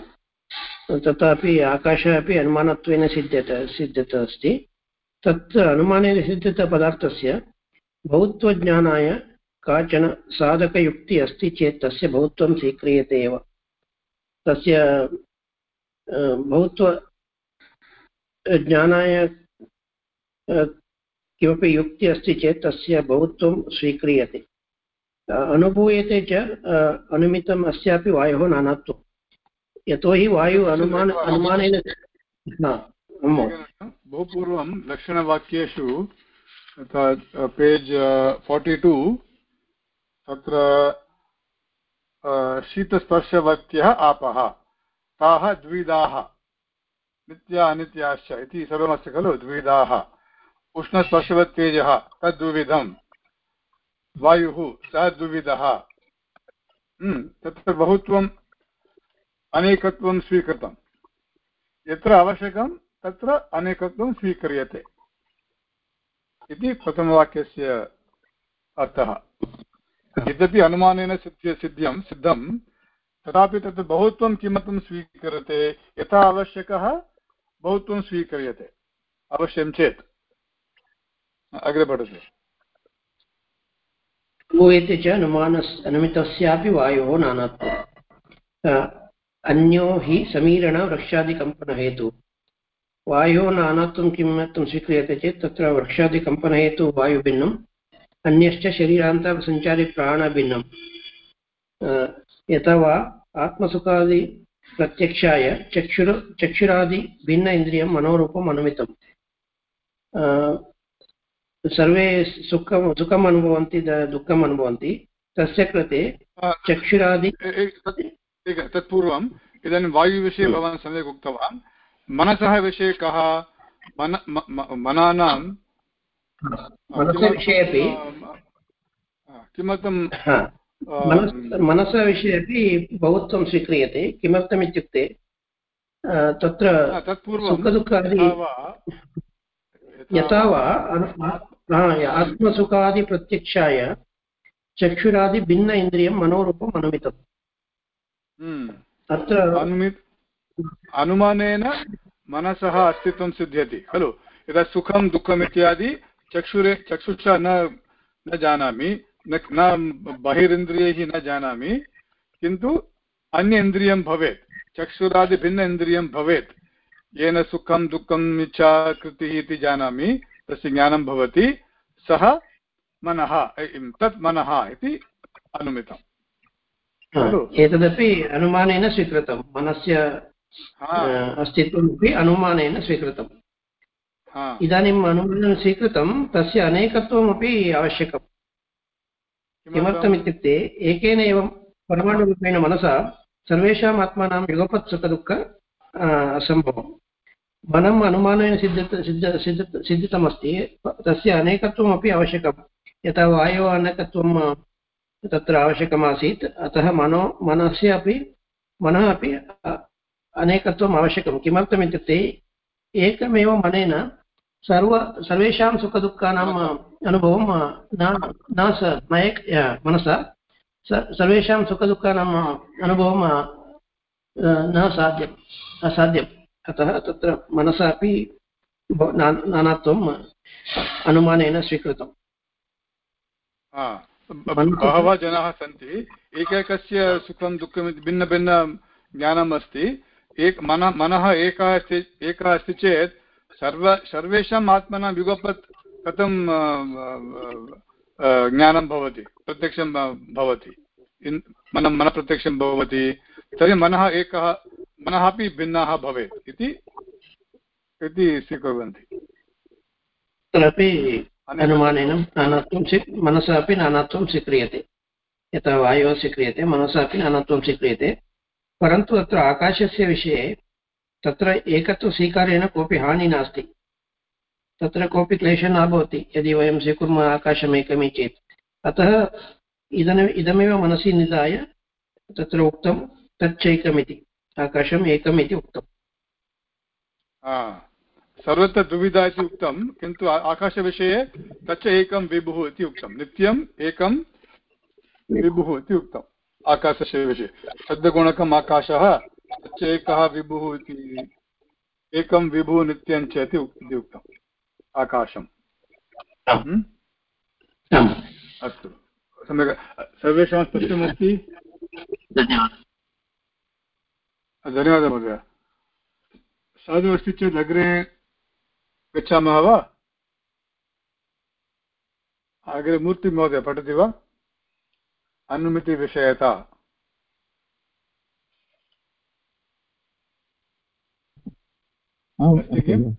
तथापि आकाशः अपि अनुमानत्वेन सिद्ध्यता सिद्धता अस्ति। तत् अनुमानेन सिद्धतपदार्थस्य बहुत्वज्ञानाय काचन साधकयुक्ति अस्ति चेत् तस्य बहुत्वं स्वीक्रियते एव। तस्य बहुत्व ज्ञानाय किमपि युक्ति अस्ति चेत् तस्य बहुत्वं स्वीक्रियते। अनुभूयते च अनुमितम् अस्यापि वायोः नानात्वं। यतोहि वायु अनुमान अनुमानेन बहु पूर्वं लक्षणवाक्येषु पेज् फोर्टि टु तत्र शीतस्पर्शवत्यः आपः। ताः द्विधाः। नित्या अनित्याश्च इति सर्वमस्ति खलु द्विधाः। उष्णस्पर्शवत्तेजः तद्विधम् वायुः सः द्विविधः। हम्म, तत्र बहुत्वम् अनेकत्वं स्वीकृतम्। यत्र आवश्यकं तत्र अनेकत्वं स्वीक्रियते। इति प्रथमवाक्यस्य अर्थः। यद्यपि अनुमानेन सिद्ध्य सिद्ध्यं सिद्धं, तथापि तत् बहुत्वं किमर्थं स्वीक्रियते यथा आवश्यकः बहुत्वं स्वीक्रियते। अवश्यं चेत्। अग्रे पठतु। भूयते च अनुमानस्, अनुमितस्यापि वायोः नानात्वम् अन्यो हि समीरणवृक्षादिकम्पनहेतु वायोः नानात्वं किमर्थं स्वीक्रियते चेत् तत्र वृक्षादिकम्पनहेतु वायुभिन्नम् अन्यश्च शरीरान्तसञ्चारी प्राणभिन्नं। यथा वा आत्मसुखादिप्रत्यक्षाय चक्षुर चक्षुरादि भिन्न इन्द्रियं मनोरूपम् अनुमितम्। सर्वे सुखं सुखम् अनुभवन्ति दुःखम् अनुभवन्ति। तस्य कृते चक्षुरादि तत्पूर्वम्। इदानीं वायुविषये भवान् सम्यक् उक्तवान्। मनसः विषये कः? मन मनानां मनसविषये अपि किमर्थं मनसः विषये अपि बहुत्वं स्वीक्रियते। किमर्थम् इत्युक्ते तत्र सुखदुःखादि यथा वा आत्मसुखादिप्रत्यक्षाय चक्षुरादि भिन्न इन्द्रियं मनोरूपम् अनुमितम्। हम्म। अत्र अनुमानेन मनसः अस्तित्वं सिद्ध्यति। खलु? यदा सुखं दुःखम् इत्यादि चक्षुरे चक्षुषा न न जानामि न बहिरिन्द्रियैः न जानामि किन्तु अन्य इन्द्रियं भवेत् चक्षुरादि भिन्न इन्द्रियं भवेत् येन सुखं दुःखम् इच्छा कृतिः इति जानामि तस्य ज्ञानं भवति सः मनः तत् मनः इति अनुमितम्। एतदपि अनुमानेन स्वीकृतं मनस्य अस्तित्वमपि अनुमानेन स्वीकृतम्। इदानीम् अनुमानं स्वीकृतं तस्य अनेकत्वमपि आवश्यकम्। किमर्थम्? इत्युक्ते एकेन एवं परमाणुरूपेण मनसा सर्वेषाम् आत्मानां युगपत् सुखदुःख असम्भवम्। मनम् अनुमानेन सिद्ध सिद्ध सिद्ध सिद्धितमस्ति तस्य अनेकत्वमपि आवश्यकं यथा वायोः अनेकत्वं तत्र आवश्यकमासीत् अतः मनो मनस्य अपि मनः अपि अनेकत्वम् आवश्यकं किमर्थम् इत्युक्ते एकमेव मनेन सर्व सर्वेषां सुखदुःखानाम् अनुभवं न न स नयक् मनसा। सर्वेषां सुखदुःखानाम् अनुभवं न साध्यम् असाध्यम् अतः तत्र मनसा अपि नानात्वम् अनुमानेन स्वीकृतम् बहवः जनाः सन्ति। एकैकस्य सुखं दुःखम् इति भिन्नभिन्न ज्ञानम् अस्ति। एक मन मनः एकः अस्ति एकः अस्ति चेत् सर्व सर्वेषाम् आत्मनां युगपत् कथं ज्ञानं भवति प्रत्यक्षं भवति। मन मनप्रत्यक्षं भवति। तर्हि मनः एकः मनः अपि भिन्नः भवेत् इति इति स्वीकुर्वन्ति। तत्रापि अनुमानेन नानात्वं स्वी मनसः अपि नानात्वं स्वीक्रियते। यथा वायुः स्वीक्रियते मनसः अपि नानात्वं स्वीक्रियते। परन्तु अत्र आकाशस्य विषये तत्र एकत्वस्वीकारेण कोऽपि हानिः नास्ति। तत्र कोऽपि क्लेशः न भवति, यदि वयं स्वीकुर्मः आकाशमेकमी चेत् अतः इदम् इदमेव मनसि निधाय तत्र उक्तं तच्चैकमिति, आकाशम् एकम् इति उक्तम् सर्वत्र द्विविधा इति उक्तं, किन्तु आकाशविषये तच्च एकं विभुः इति उक्तं। नित्यम् एकं विभुः इति उक्तम् आकाशस्य विषये शब्दगुणकम् आकाशः एकः विभुः इति एकं विभुः नित्यं च इति इति उक्तम् आकाशम्। हम्म? अस्तु। सम्यक्। सर्वेषां स्पष्टमस्ति? धन्यवादः। धन्यवादः महोदय। साधु अस्ति चेत् अग्रे गच्छामः वा? अग्रे मूर्तिमहोदय पठति वा? अनुमितिविषयता। आम् अस्ति किम्? आचार्य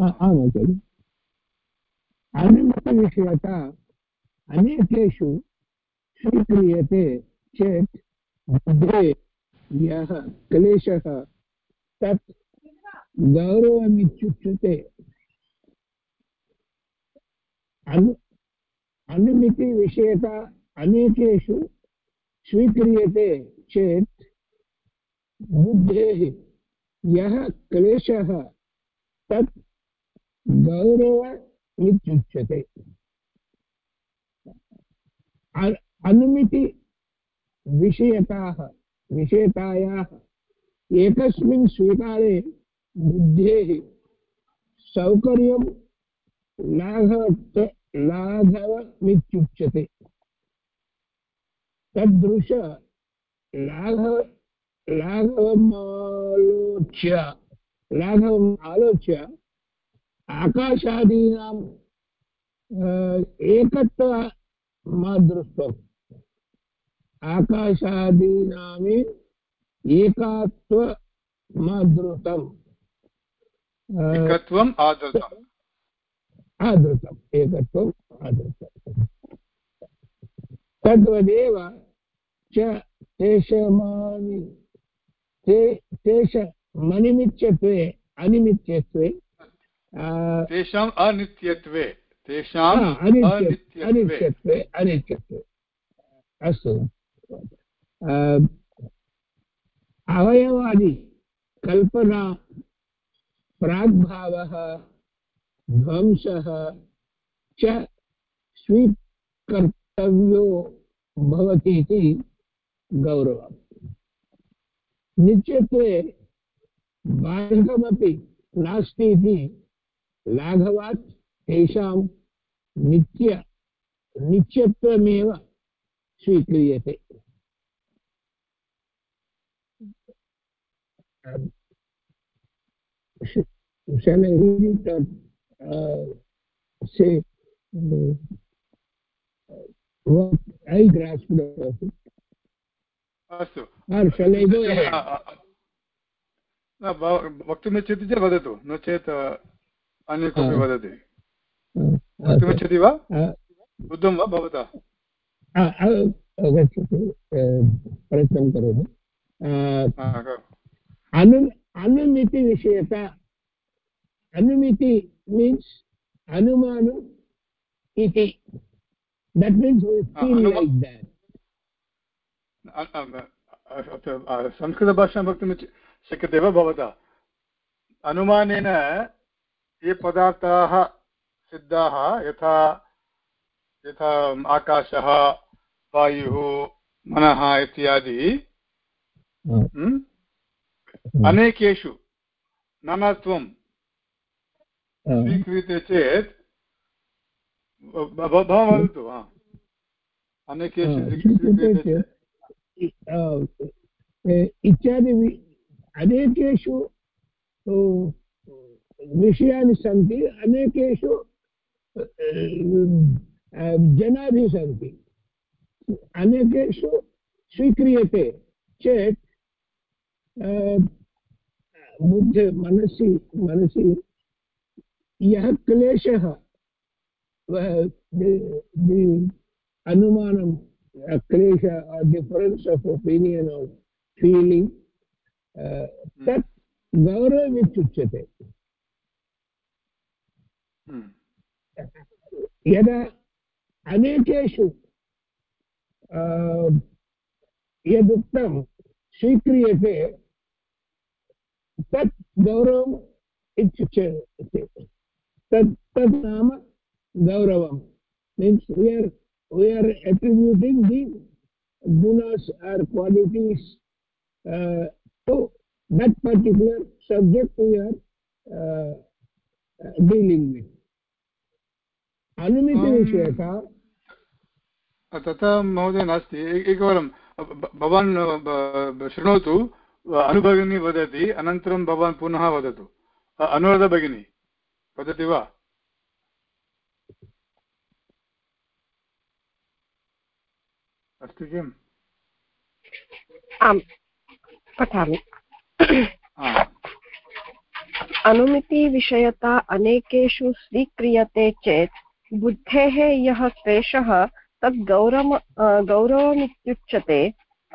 आ- आम् आचार्य अनुमतिविषयता अनेकेषु स्वीक्रियते चेत् बुद्धे यः क्लेशः तत् गौरवमित्युच्यते अनु अनुमितिविषयता अनेकेषु स्वीक्रियते चेत् बुद्धेः यः क्लेशः तत् गौरवमित्युच्यते अ- अनुमिति विषयताः विषयतायाः एकस्मिन् स्वीकारे बुद्धेः सौकर्यं लाघवत्व लाघवमित्युच्यते तदृश लाघव लाघवमालोच्य लाघवम् आलोच्य आकाशादीनां एकत्वमादृष्टम् आकाशादीनामि एकात्वमादृतम् एकत्वम् आदृतम्। आदृतम् एकत्वम् आदृतम्। तद्वदेव च तेषमानि ते तेष मनिमित्यत्वे अनिमित्यत्वे तेषाम् अनित्यत्वे तेषाम् अनित्यत्वे अनित्यत्वे। अस्तु। अवयवादि कल्पना प्राग्भावः ध्वंसः च स्वीकर्तव्यो भवति इति गौरवम्। नित्यत्वे बाधकमपि नास्ती इति लाघवात् तेषां नित्य नित्यत्वमेव स्वीक्रियते Uh, what I grasped of it. अस्तु। I go ahead? न वक्तुमिच्छति चेत् वदतु नो चेत् अन्य कोऽपि वदति। वक्तुमिच्छति वा? बुद्धं वा? भवता। प्रयत्नं करोमि। uh, हा, क- अनुमिति विषयता अनुमिति मीन्स् अनुमानम् इति। Means we Ah, feel संस्कृतभाषां वक्तुं शक्यते वा भवता अनुमानेन ये पदार्थाः सिद्धाः यथा यथा आकाशः वायुः मनः इत्यादि हम्म? Hmm. अनेकेषु नानात्वं ah. स्वीक्रियते चेत् भवान् वदतु अनेकेषु स्वीक्रियते चेत् इत्यादि अनेकेषु विषयानि सन्ति, अनेकेषु जनाभिः सन्ति। अनेकेषु स्वीक्रियते चेत् बुद्धि, मनसि मनसि, यः क्लेशः वह- the- the अनुमानं uh, क्लेश difference of opinion of feeling तत् गौरवमित्युच्यते हम्म, यदा अनेकेषु यदुक्तं स्वीक्रियते तत् गौरवम् इत्युच्यते तत् तत् नाम गौरवं means we are we are attributing the gunas or qualities uh, to that particular subject we are uh, dealing with. अनुमितिविषयः तथा महोदय नास्ति एकवारं भवान् शृणोतु अनुभगिनी वदति अनन्तरं भवान् पुनः वदतु अनुराधा भगिनी वदति वा अस्ति किम् आम् पठामि। अनुमितिविषयता अनेकेषु स्वीक्रियते चेत् बुद्धेः यः क्लेशः तद् गौरव गौरवमित्युच्यते।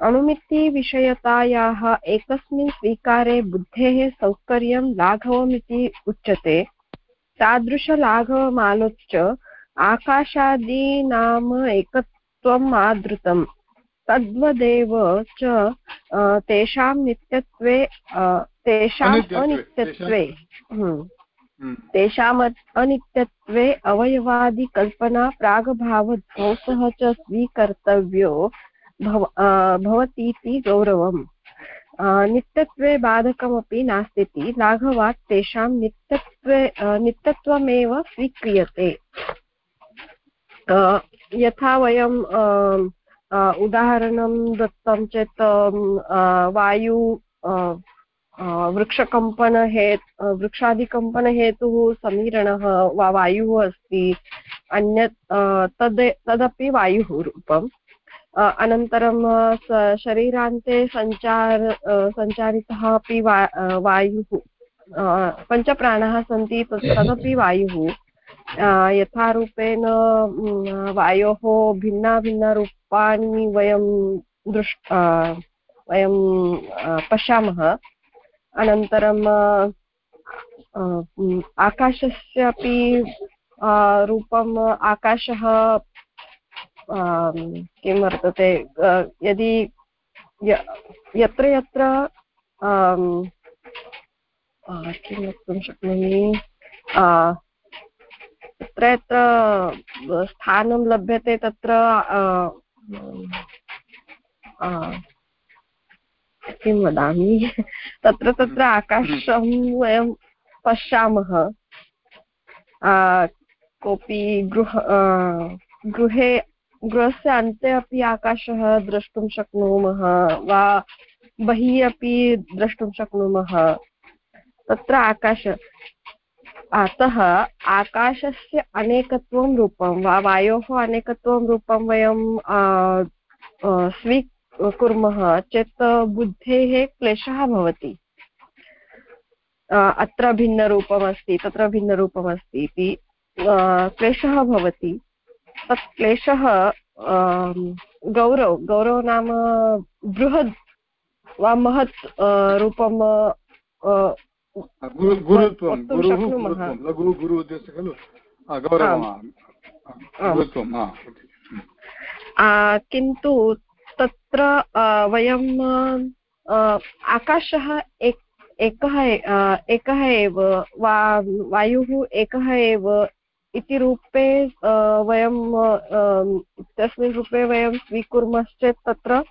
अणुमितिविषयतायाः एकस्मिन् स्वीकारे बुद्धेः सौकर्यं लाघवमिति उच्यते। तादृशलाघवमालोच्य आकाशादीनाम् एकत् त्वम् आदृतम्। तद्वदेव च तेषां नित्यत्वे तेषाम् अनित्यत्वे हम्म। हम्म। तेषाम् अनित्यत्वे अवयवादिकल्पना प्रागभावध्वंसः च स्वीकर्तव्यो भव भवतीति गौरवम्। नित्यत्वे बाधकमपि नास्तीति लाघवात् तेषां नित्यत्वे नित्यत्वमेव स्वीक्रियते। यथा वयं उदाहरणं दत्तं चेत् वायु वृक्षकम्पनहे वृक्षादिकम्पनहेतुः समीरणः वा, वायुः अस्ति, अन्यत् तद्, तदपि वायुः रूपम्। अनन्तरं शरीरान्ते सञ्चार सञ्चारितः अपि वा वायुः पञ्चप्राणाः सन्ति तदपि वायुः। यथा रूपेण वायोः भिन्नभिन्नरूपाणि वयं दृष् वयं पश्यामः। अनन्तरं आकाशस्य अपि रूपम् आकाशः किं वर्तते यदि यत्र यत्र किं वक्तुं शक्नोमि? यत्र यत्र स्थानं लभ्यते तत्र किं वदामि? तत्र तत्र आकाशं वयं पश्यामः। कोऽपि गृह गृहे, गृहस्य अन्ते अपि आकाशः द्रष्टुं शक्नुमः वा बहिः अपि द्रष्टुं शक्नुमः। तत्र आकाश अतः आकाशस्य अनेकत्वं रूपं वा वायोः अनेकत्वं रूपं वयं स्वीकुर्मः चेत् बुद्धेः क्लेशः भवति। अत्र भिन्नरूपमस्ति, तत्र भिन्नरूपमस्ति इति क्लेशः भवति। तत् क्लेशः गौरव गौरव नाम बृहद् वा महत् रूपं गुरुत्वं गुरुः लघु गुरु उद्देश्य खलु किन्तु तत्र वयं आकाशः एकः एकः एव वा वायुः एकः एव इति रूपे वयं तस्मिन् रूपे वयं स्वीकुर्मश्चेत् तत्र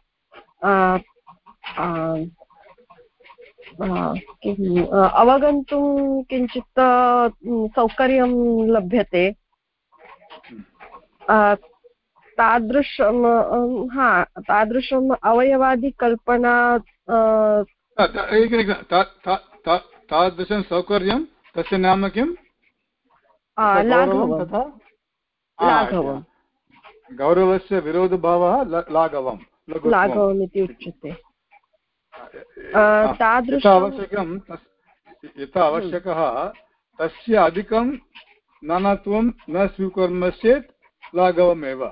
अवगन्तुं किञ्चित् सौकर्यं लभ्यते। तादृशं हा तादृशम् अवयवादिकल्पना तादृशं सौकर्यं तस्य नाम किं गौरवस्य विरोधभावः लाघवं लाघवम् इति उच्यते। यथा आवश्यकं यथा आवश्यकः तस्य अधिकं नानात्वं न स्वीकुर्मश्चेत् लाघवमेव।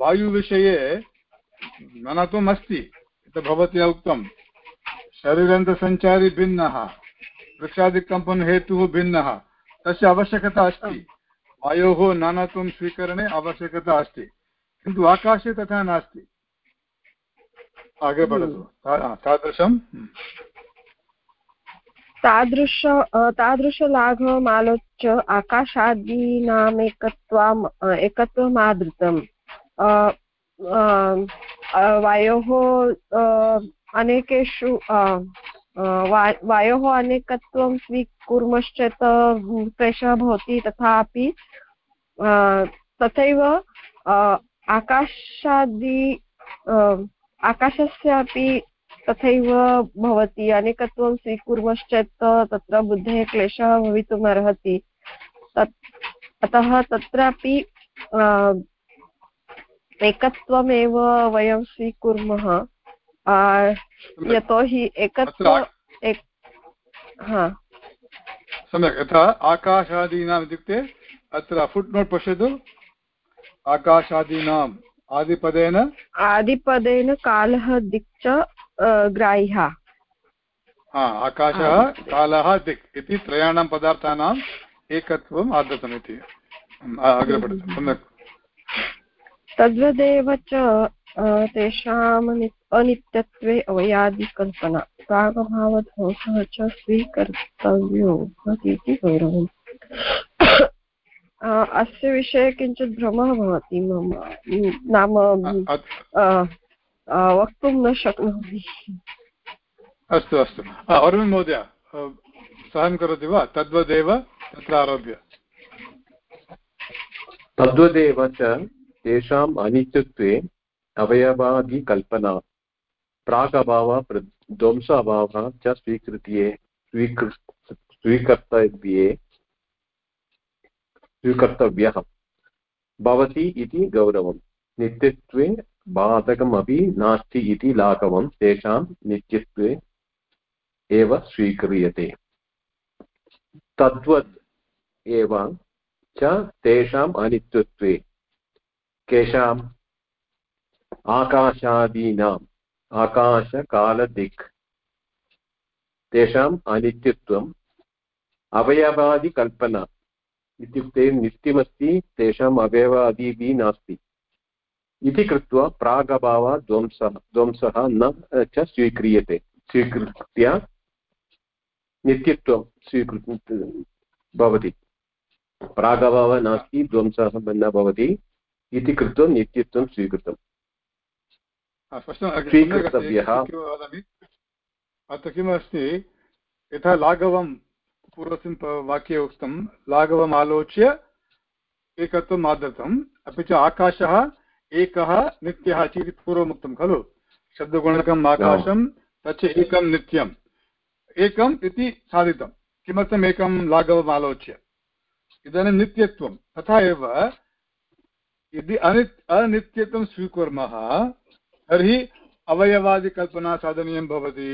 वायुविषये नानात्वम् अस्ति यत् भवत्या उक्तं। शरीरन्तसञ्चारी भिन्नः वृक्षादिकम्पनहेतुः भिन्नः तस्य आवश्यकता अस्ति। वायोः नानात्वं स्वीकरणे आवश्यकता अस्ति किन्तु आकाशे तथा नास्ति। अग्रे पठतु तादृशं हम्म। तादृश अ, तादृशलाघवम् आलोच्य आकाशादीनामेकत्वाम् एकत्वम् आदृतम् अ, वायोः अनेकेषु वायोः अनेकत्वं स्वीकुर्मश्चेत् क्लेशः भवति तथापि तथैव आकाशादि अ, आकाशस्यापि तथैव भवति अनेकत्वं स्वीकुर्मश्चेत् तत्र बुद्धेः क्लेशः भवितुम् अर्हति। तत् अतः तत्रापि एकत्वमेव वयं स्वीकुर्मः। यतोहि एकत्व एक हा। सम्यक् यथा आकाशादीनाम् इत्युक्ते अत्र फुट् नोट् पश्यतु। आकाशादीनाम्। आदिपदेन? आदिपदेन कालः दिक् च ग्राह्यः। हा आकाशः कालः दिक् इति त्रयाणां पदार्थानाम् एकत्वम् आदतम् इति। अग्रे पठतु सम्यक्। तद्वदेव च तेषाम् अनित्यत्वे अवयादिकल्पना। प्रागभावध्वंसः च स्वीकर्तव्यो भवति इति गौरवम्। अस्य विषये किञ्चित् भ्रमः भवति मम नाम वक्तुं न शक्नोमि। अस्तु अस्तु। अरविन्द महोदय अ, सहं करोति वा? तद्वदेव तत्र आरभ्य। तद्वदेव च तेषाम् अनित्यत्वे अवयवादिकल्पना प्रागभावः प्र- ध्वंस अभावः च स्वीकृत्ये स्वीकृ स्वीकर्तव्ये स्वीकर्तव्यः। भवति इति गौरवम्। नित्यत्वे बाधकमपि नास्ति इति लाघवं तेषां नित्यत्वे एव स्वीक्रियते। तद्वत् एव च तेषाम् अनित्यत्वे। केषाम् आकाशादीनाम्, आकाशकालदिक्। तेषाम् अनित्यत्वम्, अवयवादिकल्पना। इत्युक्ते नित्यमस्ति तेषाम् अवयवादिभिः नास्ति। इति कृत्वा प्रागभावः ध्वंसः ध्वंसः न च स्वीक्रियते। स्वीकृत्य नित्यत्वं स्वीकृ भवति। प्रागभावः नास्ति ध्वंसः न भवति। इति कृत्वा नित्यत्वं स्वीकृतम्। स्वीकर्तव्यः। अत्र किमस्ति? यथा लाघवं पूर्वस्मिन् वाक्ये उक्तं लाघवम् आलोच्य एकत्वम् आदृतम् अपि च आकाशः एकः नित्यः इति पूर्वमुक्तं खलु। शब्दगुणकम् आकाशं तच्च एकं नित्यम्। एकम् इति साधितं किमर्थम् एकं लाघवम् आलोच्य इदानीं नित्यत्वं तथा एव, यदि अनि अनित्यत्वं स्वीकुर्मः, तर्हि अवयवादिकल्पना साधनीयं भवति।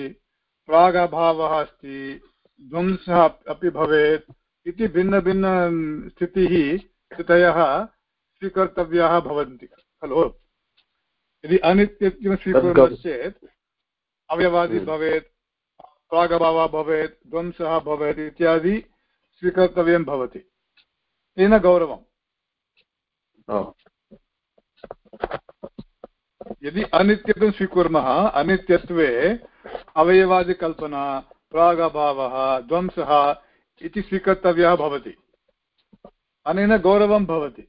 प्रागभावः अस्ति। ध्वंसः अपि भवेत् इति भिन्नभिन्न स्थितिः स्थितयः स्वीकर्तव्याः भवन्ति। खलु यदि अनित्यत्वं स्वीकुर्मश्चेत् अवयवादि हम्म। भवेत् प्रागभावः भवेत् ध्वंसः भवेत् इत्यादि स्वीकर्तव्यं भवति। तेन गौरवम्। यदि अनित्यत्वं स्वीकुर्मः अनित्यत्वे अवयवादिकल्पना प्रागभावः, ध्वंसः इति स्वीकर्तव्यः भवति। अनेन गौरवं भवति।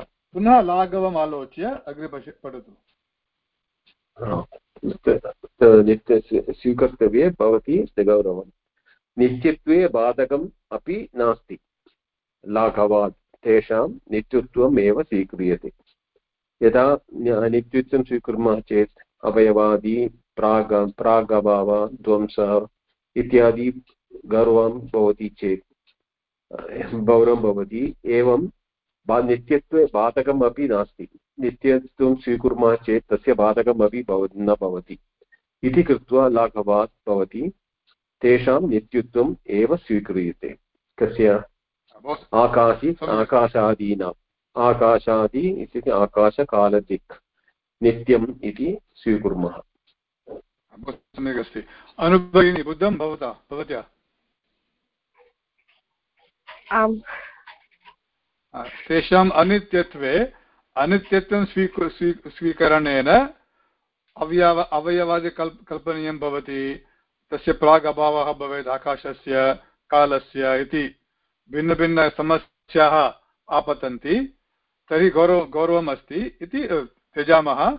पुनः लाघवम् आलोच्य अग्रे पश्य, पठतु। स्वीकर्तव्ये भवति गौरवं नित्यत्वे बाधकम् अपि नास्ति। लाघवात् तेषां नित्यत्वम् एव स्वीक्रियते। यदा नित्यत्वं स्वीकुर्मः चेत् अवयवादि प्राग प्रागभाव ध्वंसः इत्यादि गौरवं भवति चेत् गौरवं भवति। एवं बा, नित्यत्वे बाधकम् अपि नास्ति। नित्यत्वं स्वीकुर्मः चेत् तस्य बाधकम् अपि भव न भवति। इति कृत्वा लाघवात् भवति। तेषां नित्यत्वम् एव स्वीक्रियते। कस्य? आकाशि, आकाशादीनाम्। आकाशादि इत्युक्ते आकाशकालदिक् नित्यम् इति स्वीकुर्मः। बहु सम्यक् अस्ति अनुभगिनी बुद्धं भवता भवत्या? आम्। तेषाम् अनित्यत्वे अनित्यत्वं स्वीकु स्वी स्वीकरणेन अवयव अवयवादि कल् कल्पनीयं भवति। तस्य प्राग् अभावः भवेत् आकाशस्य कालस्य इति। भिन्नभिन्नसमस्याः आपतन्ति। तर्हि गौरव गौरवम् अस्ति इति त्यजामः।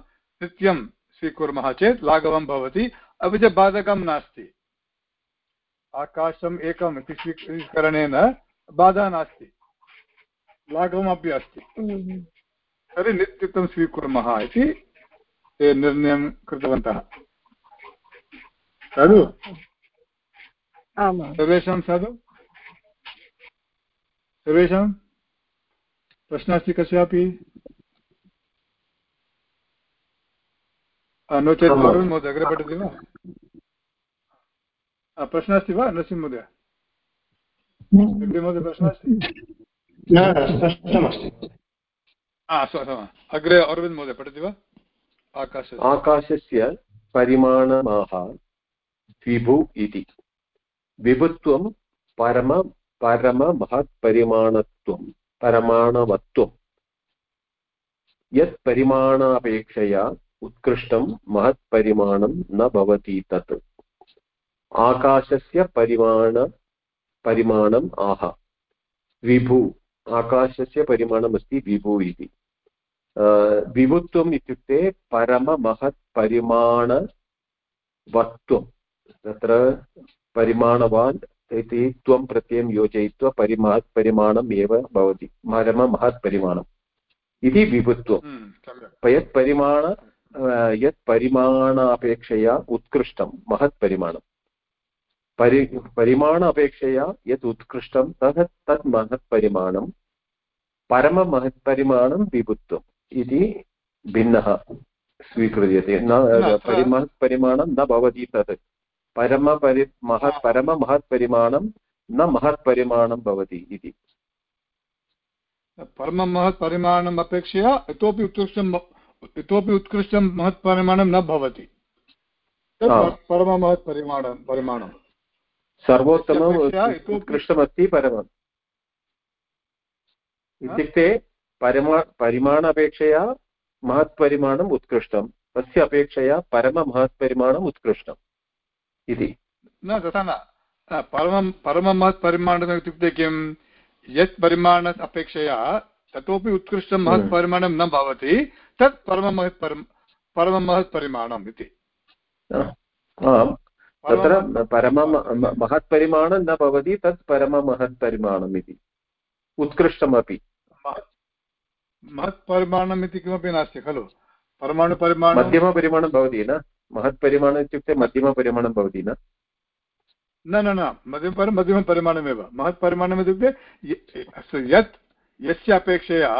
नित्यं स्वीकुर्मः चेत् लाघवं भवति। अपि च बाधकं नास्ति। आकाशम् एकम् इति स्वीकरणेन बाधा नास्ति। लाघवमपि अस्ति। हम्म। तर्हि नित्यत्वं स्वीकुर्मः इति ते निर्णयं कृतवन्तः। आमाम्। सर्वेषां साधु? सर्वेषां? प्रश्नः अस्ति कस्यापि? नो चेत्। अरुण् महोदय अग्रे पठति वा प्रश्नः अस्ति वा नरसिंह महोदय अग्रे महोदय प्रश्नः अस्ति अरविन्द् महोदय पठति वा आकाशस्य आकाशस्य परिमाणमाह विभु इति विभुत्वं परम परममहत्परिमाणत्वं परमाणवत्वं यत् परिमाणापेक्षया उत्कृष्टं महत्परिमाणं न भवति तत्। आकाशस्य परिमाण परिमाणम् आह। विभु आकाशस्य परिमाणमस्ति विभु इति। विभुत्वम् इत्युक्ते परममहत्परिमाणवत्वं। तत्र परिमाणवान् इति त्वं प्रत्ययं योजयित्वा परिमहत् परिमाणम् एव भवति। परममहत्परिमाणम् इति विभुत्वं हम्म, यत् परिमाण यत् परिमाणापेक्षया उत्कृष्टं महत्परिमाणं परि परिमाण अपेक्षया यत् उत्कृष्टं तत् तत् महत्परिमाणं परममहत्परिमाणं विभुत्वम् इति भिन्नः स्वीक्रियते न परिमहत्परिमाणं न भवति तत् परमपरि महत् परममहत्परिमाणं न महत्परिमाणं भवति इति परमं महत् परिमाणम् अपेक्षया इतोपि उत्कृष्टं इतोपि उत्कृष्टं महत्परिमाणं न भवति। तत् हा। परममहत् परिमाणं। सर्वोत्तमम् उत्कृष्टमस्ति परमम्। इत्युक्ते परिमा परिमाणपेक्षया महत्परिमाणम् उत्कृष्टं तस्य अपेक्षया परममहत्परिमाणम् उत्कृष्टम् इति। न तथा न। परमं परममहत् परिमाणम् इत्युक्ते किं यत् परिमाण अपेक्षया ततोपि उत्कृष्टं महत् हम्म। परिमाणं न भवति तत् परममहत् परममहत् परिमाणम् इति। तत्र परममहत्- परम महत्परिमाणं न भवति तत् परममहत्परिमाणम् इति। उत्कृष्टमपि। महत्- महत्परिमाणम् इति किमपि नास्ति खलु? परमाणुपरिमाणं मध्यमपरिमाणं भवति न? महत्परिमाणम् इत्युक्ते मध्यमपरिमाणं भवति न? न न न मध्यमपरि मध्यमपरिमाणमेव महत्परिमाणम् इत्युक्ते यत् यस्य अपेक्षया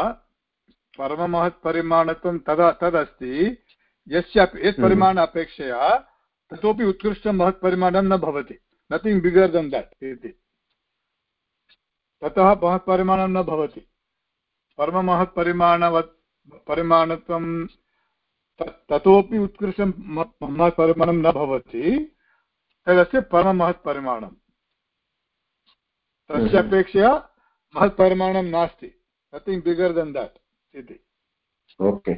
परममहत्परिमाणत्वं तदा तदस्ति यस्य यत् हम्म। परिमाण अपेक्षया ततोपि उत्कृष्टं महत्परिमाणं न भवति नथिङ्ग् बिगर् दन् देट् इति ततः महत्परिमाणं न भवति परममहत्परिमाणवत् परिमाणत्वं ततोपि उत्कृष्टं महत्परिमाणं न भवति तदस्य परममहत्परिमाणं तस्य हम्म। अपेक्षया महत्परिमाणं नास्ति नथिङ्ग् बिगर् दन् देट् इति ओके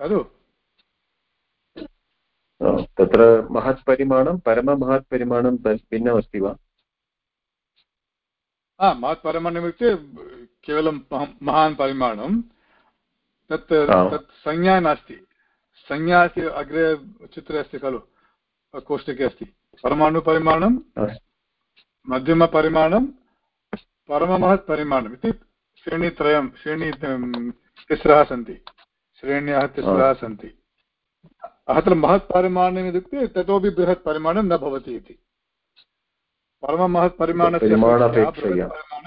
खलु तत्र महत्परिमाणं परममहत्परिमाणं भ- भिन्नमस्ति वा हा महत्परिमाणम् इत्युक्ते केवलं महान् परिमाणं तत् तत् संज्ञा नास्ति संज्ञा अस्ति अग्रे चित्रे अस्ति खलु कोष्टके अस्ति परमाणुपरिमाणं अस्तु मध्यमपरिमाणं परममहत्परिमाणम् इति श्रेणीत्रयं श्रेणी तिस्रः सन्ति। श्रेण्यः तिस्रः सन्ति। अत्र महत्परिमाणम् इत्युक्ते ततोपि बृहत् परिमाणं न भवति इति।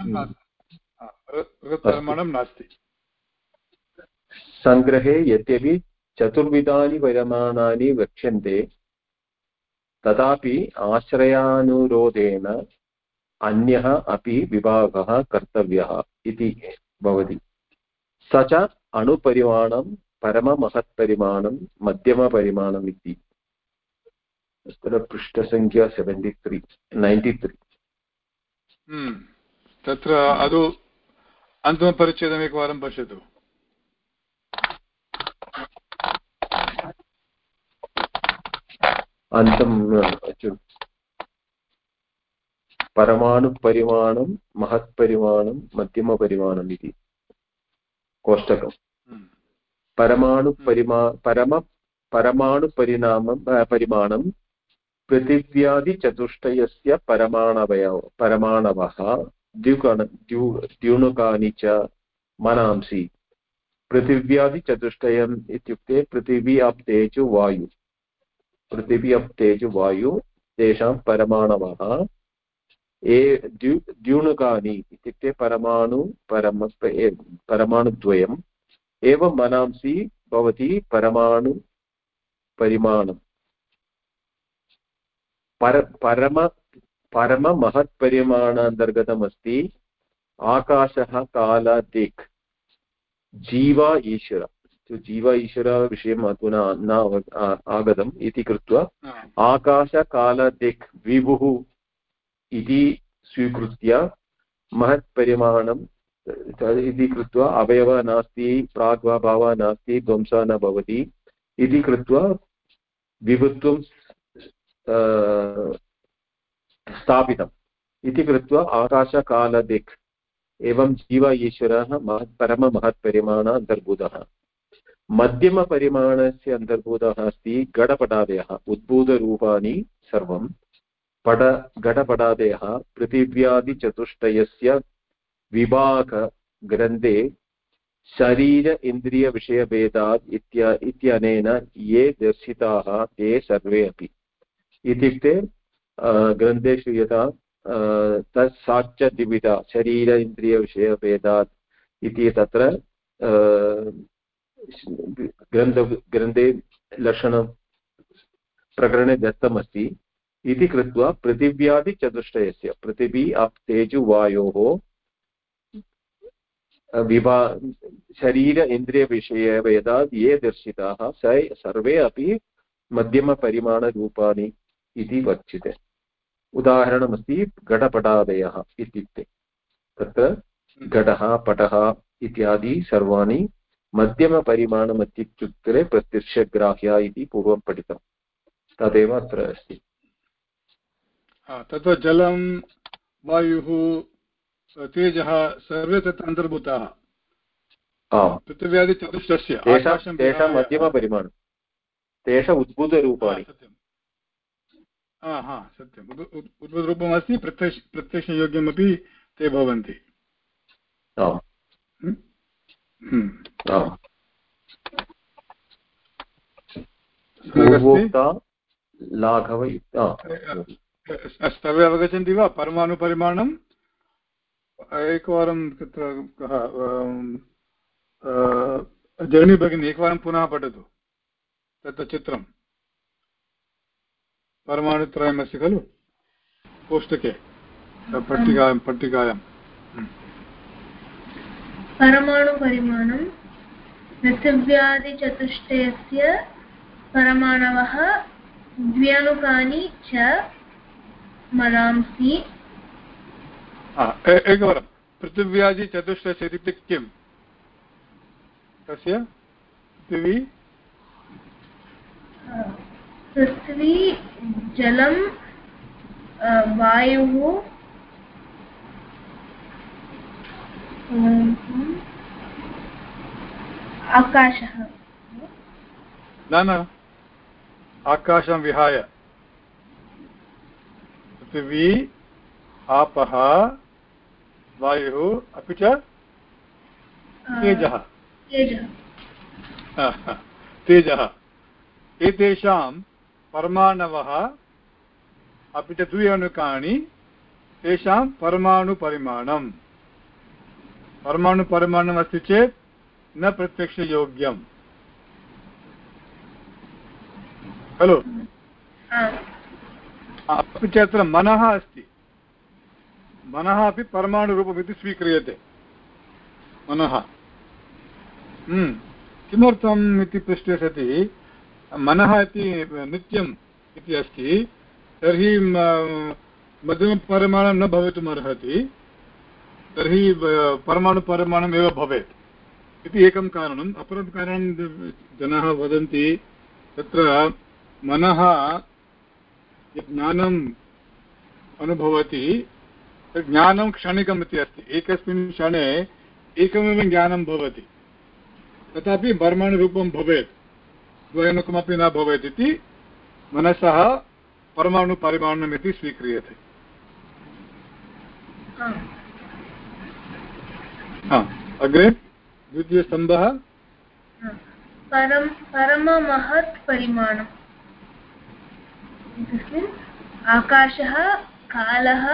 नास्ति। हा, बृहत् बृहत्परिमाणं नास्ति। सङ्ग्रहे यद्यपि चतुर्विधानि परिमाणानि वक्ष्यन्ते तथापि आश्रयानुरोधेन अन्यः अपि विभागः कर्तव्यः इति भवति। स च अणुपरिमाणं परममहत्परिमाणं मध्यमपरिमाणम् इति। तत्र पृष्ठसङ्ख्या सेवेण्टि त्री नैन्टि त्री हम्म। तत्र अदु अन्तिमपरिच्छेदम् एकवारं पश्यतु। अन्तं परमाणुपरिमाणं महत्परिमाणं मध्यमपरिमाणम् इति कोष्टकम् हम्म। परमाणुपरिमा परम परमाणुपरिणामं परिमाणं पृथिव्यादिचतुष्टयस्य परमाणवय परमाणवः द्युकण द्यु द्युणुकानि च मनांसि पृथिव्यादिचतुष्टयम् इत्युक्ते पृथिवी अप् तेजु वायु पृथिवी अप् तेजु वायु तेषां परमाणवः ए द्यु द्यूणुकानि इत्युक्ते परमाणु परम परमाणुद्वयम् एवं मनांसि भवति परमाणु परिमाणं। पर परम परममहत्परिमाणान्तर्गतमस्ति आकाशः काल दिक् जीव ईश्वर। जीव ईश्वरविषयम् अधुना न आगतम् इति कृत्वा आकाशकालदिक् विभुः इति स्वीकृत्य महत्परिमाणं इति कृत्वा अवयवः नास्ति प्राग्भावः नास्ति, ध्वंसः न भवति। इति कृत्वा विभुत्वं स्थापितम्। इति कृत्वा आकाशकालदिक्, एवं जीव ईश्वरः महत् परममहत्परिमाण अन्तर्भूतः। मध्यमपरिमाणस्य अन्तर्भूतः अस्ति, गडपटादयः, उद्भूतरूपाणि सर्वं पट घटपटादयः पृथिव्यादिचतुष्टयस्य विभागग्रन्थे शरीर इन्द्रियविषयभेदात् इत्य, इत्यनेन ये दर्शिताः ते सर्वे अपि। इत्युक्ते ग्रन्थेषु यथा तत् साच्यद्विविधा शरीर इन्द्रियविषयभेदात् इति तत्र ग्रन्थ, ग्रन्थे लक्षणं प्रकरणे दत्तमस्ति। इति कृत्वा पृथिव्यादिचतुष्टयस्य पृथिवी अप् तेजुवायोः विभा, शरीर इन्द्रियविषयभेदात् ये दर्शिताः स सर्वे अपि मध्यमपरिमाणरूपाणि इति वच्यते। उदाहरणमस्ति घटपटादयः इत्युक्ते। तत्र घटः, पटः इत्यादि सर्वाणि मध्यमपरिमाणमत्युत्तरे प्रत्यक्षग्राह्या इति पूर्वं पठितं। तदेव अत्र अस्ति। तत्र जलं वायुः तेजः सर्वे तत्र अन्तर्भूताः। पृथिव्यादिचतुष्टस्य तेषां मध्यमपरिमाणं तेषाम् उद्भूतरूपाणि। हा हा सत्यम्। उद्भूतरूपमस्ति प्रत्यक्ष प्रत्यक्षयोग्यमपि ते भवन्ति। सर्वे अवगच्छन्ति वा परमाणुपरिमाणम् एकवारं तत्र कः जर्नि भगिनी, एकवारं पुनः पठतु। तत्र चित्रं। परमाणुत्रयमस्ति खलु? पुस्तके। पट्टिकायां पट्टिकायां। परमाणुपरिमाणं पृथिव्यादिचतुष्टयस्य परमाणवः, द्व्यणुकानि च मनांसि एकवारं पृथिव्यादिचतुष्टयस्य इत्युक्ते किम्? कस्य पृथिवी? पृथ्वी जलं वायुः आकाशः। न न आकाशं विहाय। पृथिवी आपः वायुः अपि च तेजः। तेजः। एतेषां परमाणवः अपि च द्विअणुकानि तेषां परमाणुपरिमाणम्। परमाणुपरिमाणम् अस्ति चेत् न प्रत्यक्षयोग्यम्। खलु अपि च अत्र मनः अस्ति। मनः अपि परमाणुरूपमिति स्वीक्रियते। मनः। हम्म। किमर्थम् इति पृष्टे सति मनः इति नित्यम् इति अस्ति। तर्हि मध्यमपरिमाणं न भवितुम् अर्हति। तर्हि परमाणुपरिमाणम् एव भवेत्। इति एकं कारणम्। अपरं कारणं जनाः वदन्ति, तत्र मनः ज्ञानम् अनुभवति ज्ञानं क्षणिकम् इति अस्ति। एकस्मिन् क्षणे एकमेव ज्ञानं भवति। तथापि परमाणुरूपं भवेत्। द्वयं किमपि न भवेत् इति मनसः परमाणुपरिमाणम् इति स्वीक्रियते। अग्रे द्वितीयस्तम्भः। परं परममहत् परिमाणम्। इत्यस्मिन् आकाशः कालः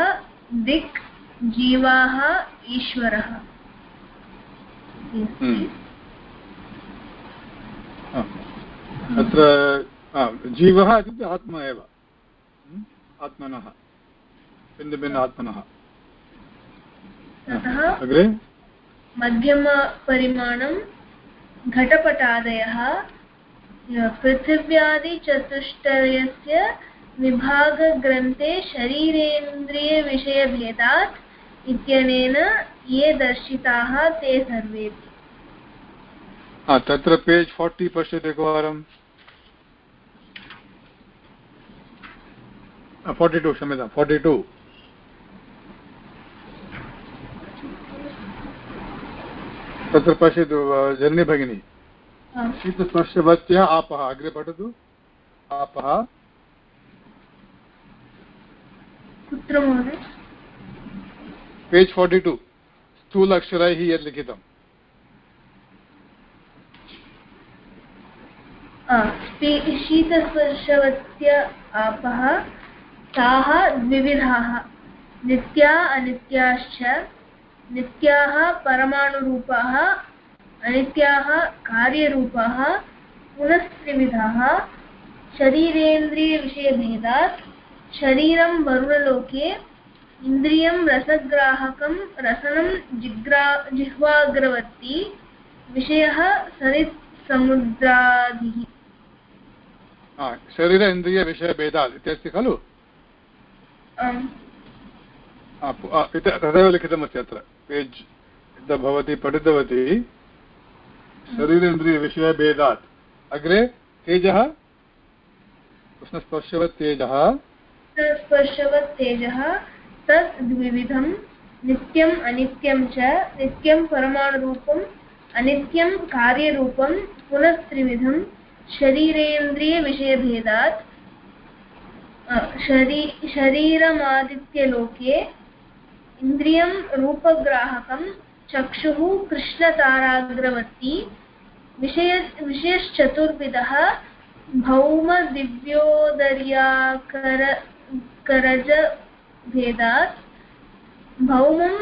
दिक् जीवाः ईश्वरः। अत्र जीवः इत्युक्ते आत्मा एव। आत्मनः। भिन्नभिन्न आत्मनः अग्रे। मध्यमपरिमाणं घटपटादयः पृथिव्यादिचतुष्टयस्य विभागग्रन्थे शरीरेन्द्रियविषयभेदात् इत्यनेन ये दर्शिताः ते सर्वेपि तत्र पेज् फार्टि पश्यतु एकवारम्। फार्टि टु क्षम्यतां फार्टि टु। तत्र पश्यतु जननी भगिनी। शीतस्पर्शवत्या आपः अग्रे पठतु। आपः। कुत्र महोदय? पेज् फार्टि टु स्थूल अक्षरैः यद् लिखितम्। शीतस्पर्शवत्य आपः ताः द्विविधाः। नित्या अनित्याश्च नित्याः परमाणुरूपाः अनित्याः कार्यरूपाः पुनस्त्रिविधाः शरीरेन्द्रियविषयभेदात् शरीरं वरुणलोके इन्द्रियं रसग्राहकं रसनं जिग्रा जिह्वाग्रवर्ती विषयः सरित् समुद्रादिः। शरीर इन्द्रियविषयभेदात् इत्यस्ति खलु? तदेव लिखितमस्ति अत्र। पेज् भवती पठितवती शरीरेन्द्रियविषयभेदात् अग्रे तेजः? कृष्णस्पर्शवत् तेजः स्पर्शवत् तेजः। तत् द्विविधं, नित्यम् अनित्यं च, नित्यं परमाणुरूपम्, अनित्यं कार्यरूपं पुनस्त्रिविधं शरीरेन्द्रियविषयभेदात्। शरी, शरीरमादित्यलोके इन्द्रियं रूपग्राहकं चक्षुः कृष्णताराग्रवर्ती विषय विषयश्चतुर्विधः भौमदिव्योदर्याकर करजभेदात्। भौमं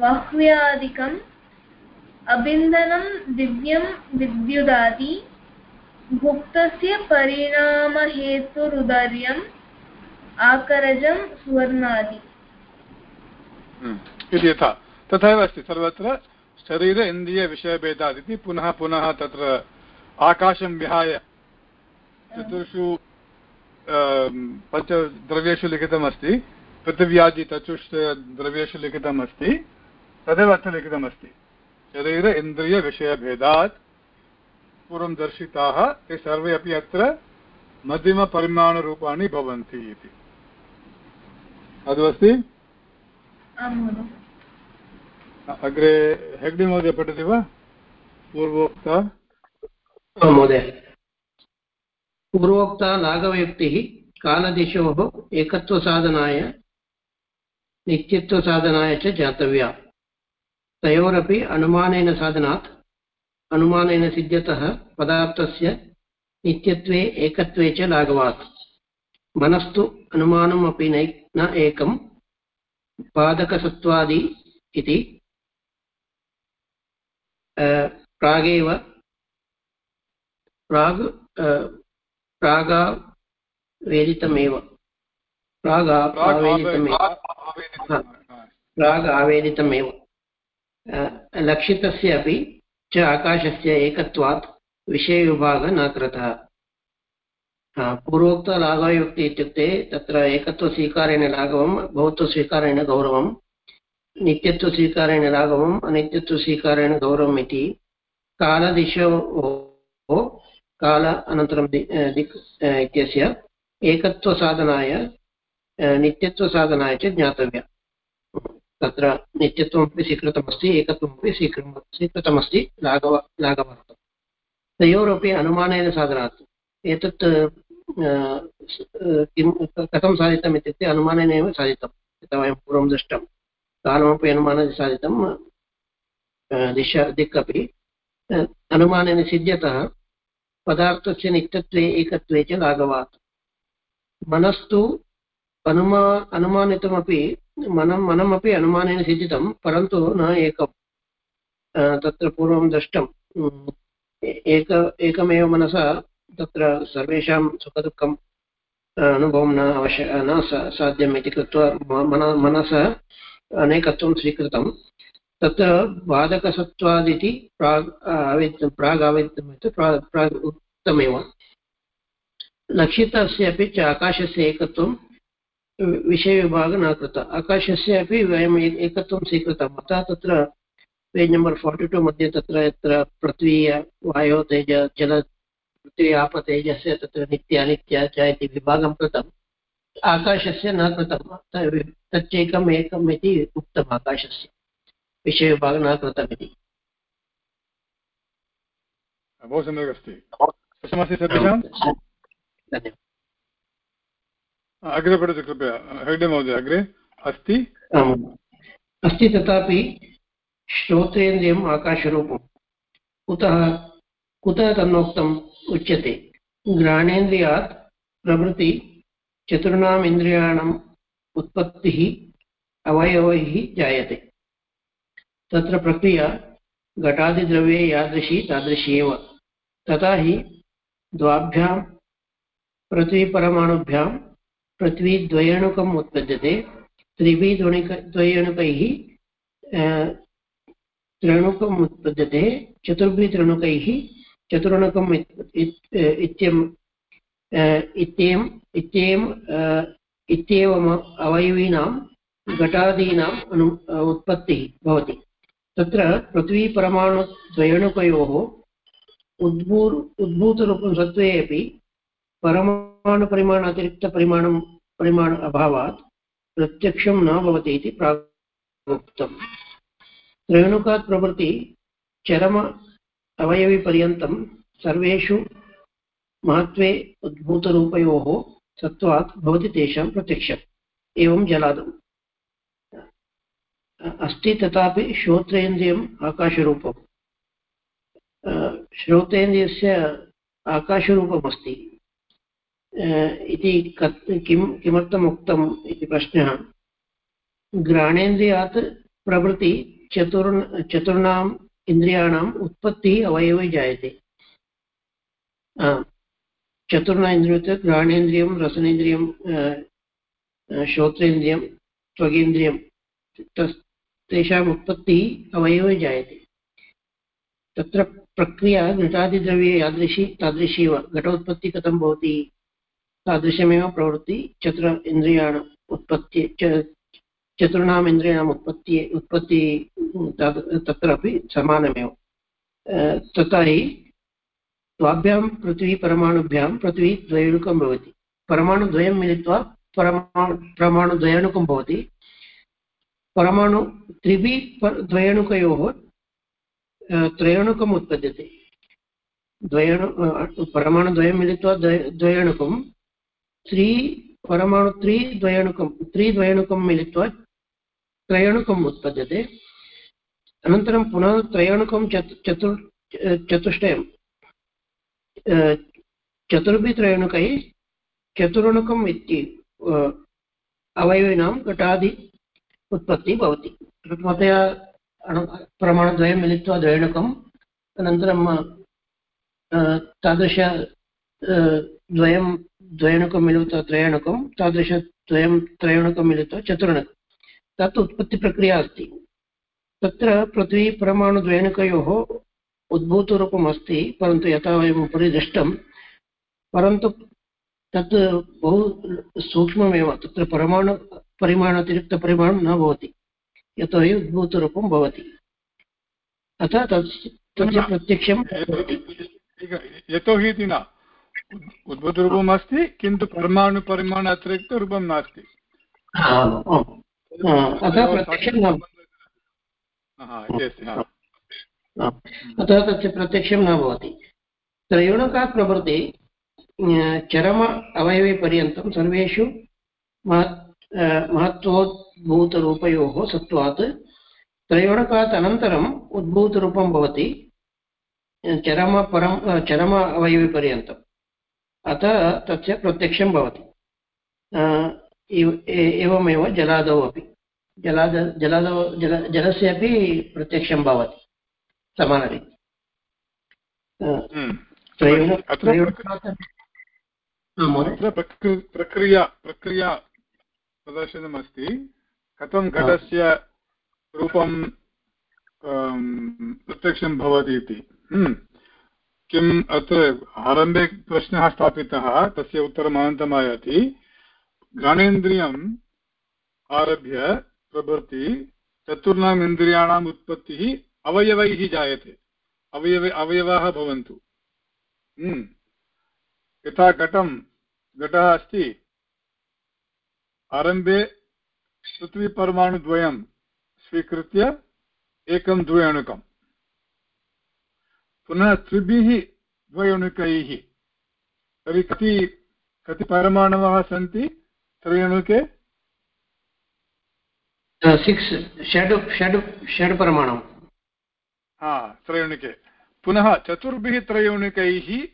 वह्व्यादिकम् अबिन्दनं दिव्यं विद्युदादि। भुक्तस्य परिणामहेतुरुदर्यम् आकरजं सुवर्णादि। हम्म, इति यथा। तथैव अस्ति, सर्वत्र शरीर इन्द्रियविषयभेदात् इति पुनः पुनः तत्र आकाशं विहाय चतुर्षु पञ्चद्रव्येषु लिखितमस्ति। पृथिव्यादि चतुष्ट द्रव्येषु लिखितमस्ति। तदेव अत्र लिखितमस्ति। शरीर इन्द्रियविषयभेदात् पूर्वं दर्शिताः, ते सर्वे अपि अत्र मध्यमपरिमाणरूपाणि भवन्ति इति। तदस्ति अग्रे हेग्डे महोदय पठति वा? पूर्वोक्ता। महोदय। पूर्वोक्ता लाघवयुक्तिः कालदिशोः एकत्वसाधनाय, नित्यत्वसाधनाय च जातव्या तयोरपि अनुमानेन साधनात्, अनुमानेन सिद्ध्यतः पदार्थस्य नित्यत्वे एकत्वे च लाघवात्। मनस्तु अनुमानमपि नै न एकं पादकसत्त्वादि इति प्रागेव। प्राग् प्रागावेदितमेव प्रागावेदितमेव प्राग् आवेदितमेव। लक्षितस्य अपि च आकाशस्य एकत्वात् विषयविभागः न कृतः। पूर्वोक्तलाघवयुक्ति इत्युक्ते तत्र एकत्वस्वीकारेण लाघवं बहुत्वस्वीकारेण गौरवं नित्यत्वस्वीकारेण लाघवम् अनित्यत्वस्वीकारेण गौरवम् इति कालदिशोः काल अनन्तरं दिक् इत्यस्य एकत्वसाधनाय नित्यत्वसाधनाय च ज्ञातव्या तत्र नित्यत्वमपि स्वीकृतमस्ति एकत्वमपि स्वीकृ, स्वीकृतमस्ति लाघव लाघवार्थं तयोरपि अनुमानेन साधनात्। एतत् किं, कथं साधितम् इत्युक्ते अनुमानेनैव साधितं यथा वयं पूर्वं दृष्टं कालमपि अनुमानेन साधितं दिशा दिक् अपि अनुमानेन सिद्ध्यतः पदार्थस्य नित्यत्वे, एकत्वे च लाघवात्। मनस्तु अनुमा, अनुमानितमपि, मनं, मनमपि अनुमानेन सिद्धितं, परन्तु न एकं तत्र पूर्वं दृष्टं एक, एकमेव मनसा तत्र सर्वेषां सुखदुःखम् अनुभवं न अवश्य, न साध्यम् इति कृत्वा मनसः अनेकत्वं स्वीकृतं तत्र बाधकसत्त्वादिति प्राग् आवेत् प्राग् आवेत्तमिति प्राग् उक्तमेव लक्षितस्य अपि च आकाशस्य एकत्वं विषयविभागः न कृतः। आकाशस्य अपि वयम् एकत्वं स्वीकृतम्। अतः तत्र पेज् नम्बर् फार्टि टु मध्ये तत्र यत्र पृथ्वी, वायो, तेज, जल, पृथ्वी आपतेजस्य तत्र नित्य अनित्य च इति विभागं कृतम्। आकाशस्य न कृतं तच्चैकम् एकम् इति उक्तम् आकाशस्य। विषयविभागः न कृतमिति। बहु सम्यक् अस्ति। सर्वेषां अग्रे पठतु कृपया। हेग्डे महोदय अग्रे। अस्ति? अस्ति तथापि श्रोतेन्द्रियम् आकाशरूपम्। कुतः कुतः तन्नोक्तम् उच्यते? घ्राणेन्द्रियात् प्रभृति चतुर्णाम् इन्द्रियाणाम् उत्पत्तिः अवयवैः जायते। तत्र प्रक्रिया घटादिद्रव्ये यादृशी तादृशी एव। तथा हि द्वाभ्यां पृथ्वीपरमाणुभ्यां पृथ्वीद्वयणुकम् उत्पद्यते। त्रिभिः द्वणिक द्वयणुकैः त्रणुकम् उत्पद्यते। चतुर्भिः त्रणुकैः चतुर्णुकम् इत्यम् इत्येम् इत्येम् इत्येवम् अवयवीनां घटादीनाम् अनु उत्पत्तिः भवति। तत्र पृथ्वीपरमाणुद्वयणुकयोः उद्भूर्, उद्भूतरूपं सत्त्वे अपि परमाणुपरिमाण अतिरिक्तपरिमाणं परिमाण अभावात् प्रत्यक्षं न भवति इति प्रागुक्तम्। रेणुकात् प्रभृति चरम अवयविपर्यन्तं सर्वेषु महत्त्वे उद्भूतरूपयोः सत्त्वात् भवति तेषां प्रत्यक्षम्, एवं जलादम् अस्ति तथापि श्रोत्रेन्द्रियम् आकाशरूपम्। श्रोतेन्द्रियस्य आकाशरूपमस्ति। इति किं किमर्थम् उक्तम् इति प्रश्नः। घ्राणेन्द्रियात् प्रभृति चतुर्, चतुर्णाम् इन्द्रियाणाम् उत्पत्तिः अवयवे जायते। चतुर्ण इन्द्रियस्य घ्राणेन्द्रियं रसनेन्द्रियं श्रोत्रेन्द्रियं, त्वगेन्द्रियं तेषाम् उत्पत्तिः अवयवे जायते। तत्र प्रक्रिया घटादिद्रव्ये यादृशी तादृशी एव घटोत्पत्तिः कथं भवति, तादृशमेव प्रवृत्ति, चतुर इन्द्रियाणाम् उत्पत्ति चतुर्णाम् इन्द्रियाणाम् उत्पत्ति उत्पत्ति तत्रापि समानमेव। तथा हि द्वाभ्यां पृथ्वी परमाणुभ्यां पृथ्वी द्वयणुकं भवति। परमाणुद्वयं मिलित्वा परमाणु परमाणुद्वयणुकं भवति। परमाणु त्रिभिः द्वयणुकयोः त्रयणुकम् उत्पद्यते। द्वयणु परमाणुद्वयं मिलित्वा द्वयणुकं, त्रि परमाणु त्रिद्वयणुकं त्रिद्वयणुकं मिलित्वा त्रयणुकम् उत्पद्यते। अनन्तरं पुनः त्रयणुकं चतु चतुर् चतुष्टयं चतुर्भिः त्रयणुकैः चतुर्णुकम् इति अवयवीनां घटादि उत्पत्तिः भवति। प्रथमतया प्रमाणद्वयं मिलित्वा द्वयणुकम् अनन्तरं तादृश द्वयं, द्वयणुकं मिलित्वा त्रयणुकं तादृशद्वयं त्रयणुकं मिलित्वा चतुर्णकं। तत् उत्पत्तिप्रक्रिया अस्ति। तत्र पृथ्वी परमाणुद्वयणुकयोः उद्भूतरूपम् अस्ति परन्तु यथा वयम् उपरि दृष्टं परन्तु तत् बहु सूक्ष्ममेव तत्र परमाणु परिमाण अतिरिक्तपरिमाणं न भवति यतोहि उद्भूतरूपं भवति। अतः तत् तस्य प्रत्यक्षं यतोहि इति न उद्भूतरूपम् अस्ति किन्तु परमाणुपरिमाण अतिरिक्तरूपं नास्ति अतः तस्य प्रत्यक्षं न भवति। त्रयोणकात् प्रभृति चरम अवयवीपर्यन्तं सर्वेषु महत्वोद्भूतरूपयोः सत्त्वात्। त्रयोणकात् अनन्तरम् उद्भूतरूपं भवति चरमपरं चरम अवयविपर्यन्तम्। अतः तस्य प्रत्यक्षं भवति। एवमेव जलादौ अपि। जलाद, जलादौ, जल, जलस्य अपि प्रत्यक्षं भवति। समानरीत्या अत्र प्रक्रिया प्रक्रिया प्रदर्शनमस्ति। कथं घटस्य रूपं प्रत्यक्षं भवति इति। किम् अत्र आरम्भे प्रश्नः स्थापितः तस्य उत्तरम् अनन्तरम् आयाति। घ्राणेन्द्रियम् आरभ्य प्रभृति चतुर्णाम् इन्द्रियाणाम् उत्पत्तिः अवयवैः जायते। अवयव अवयवाः भवन्तु। हम्म। यथा घटं, घटः अस्ति। आरम्भे पृथ्वीपरमाणुद्वयं स्वीकृत्य एकं द्वयणुकम्। पुनः त्रिभिः द्वयणुकैः। तर्हि कति कति परमाणवः सन्ति? त्रयणुके? षड् षड् षड् परमाणु हा त्रयणुके। पुनः चतुर्भिः त्रयोणुकैः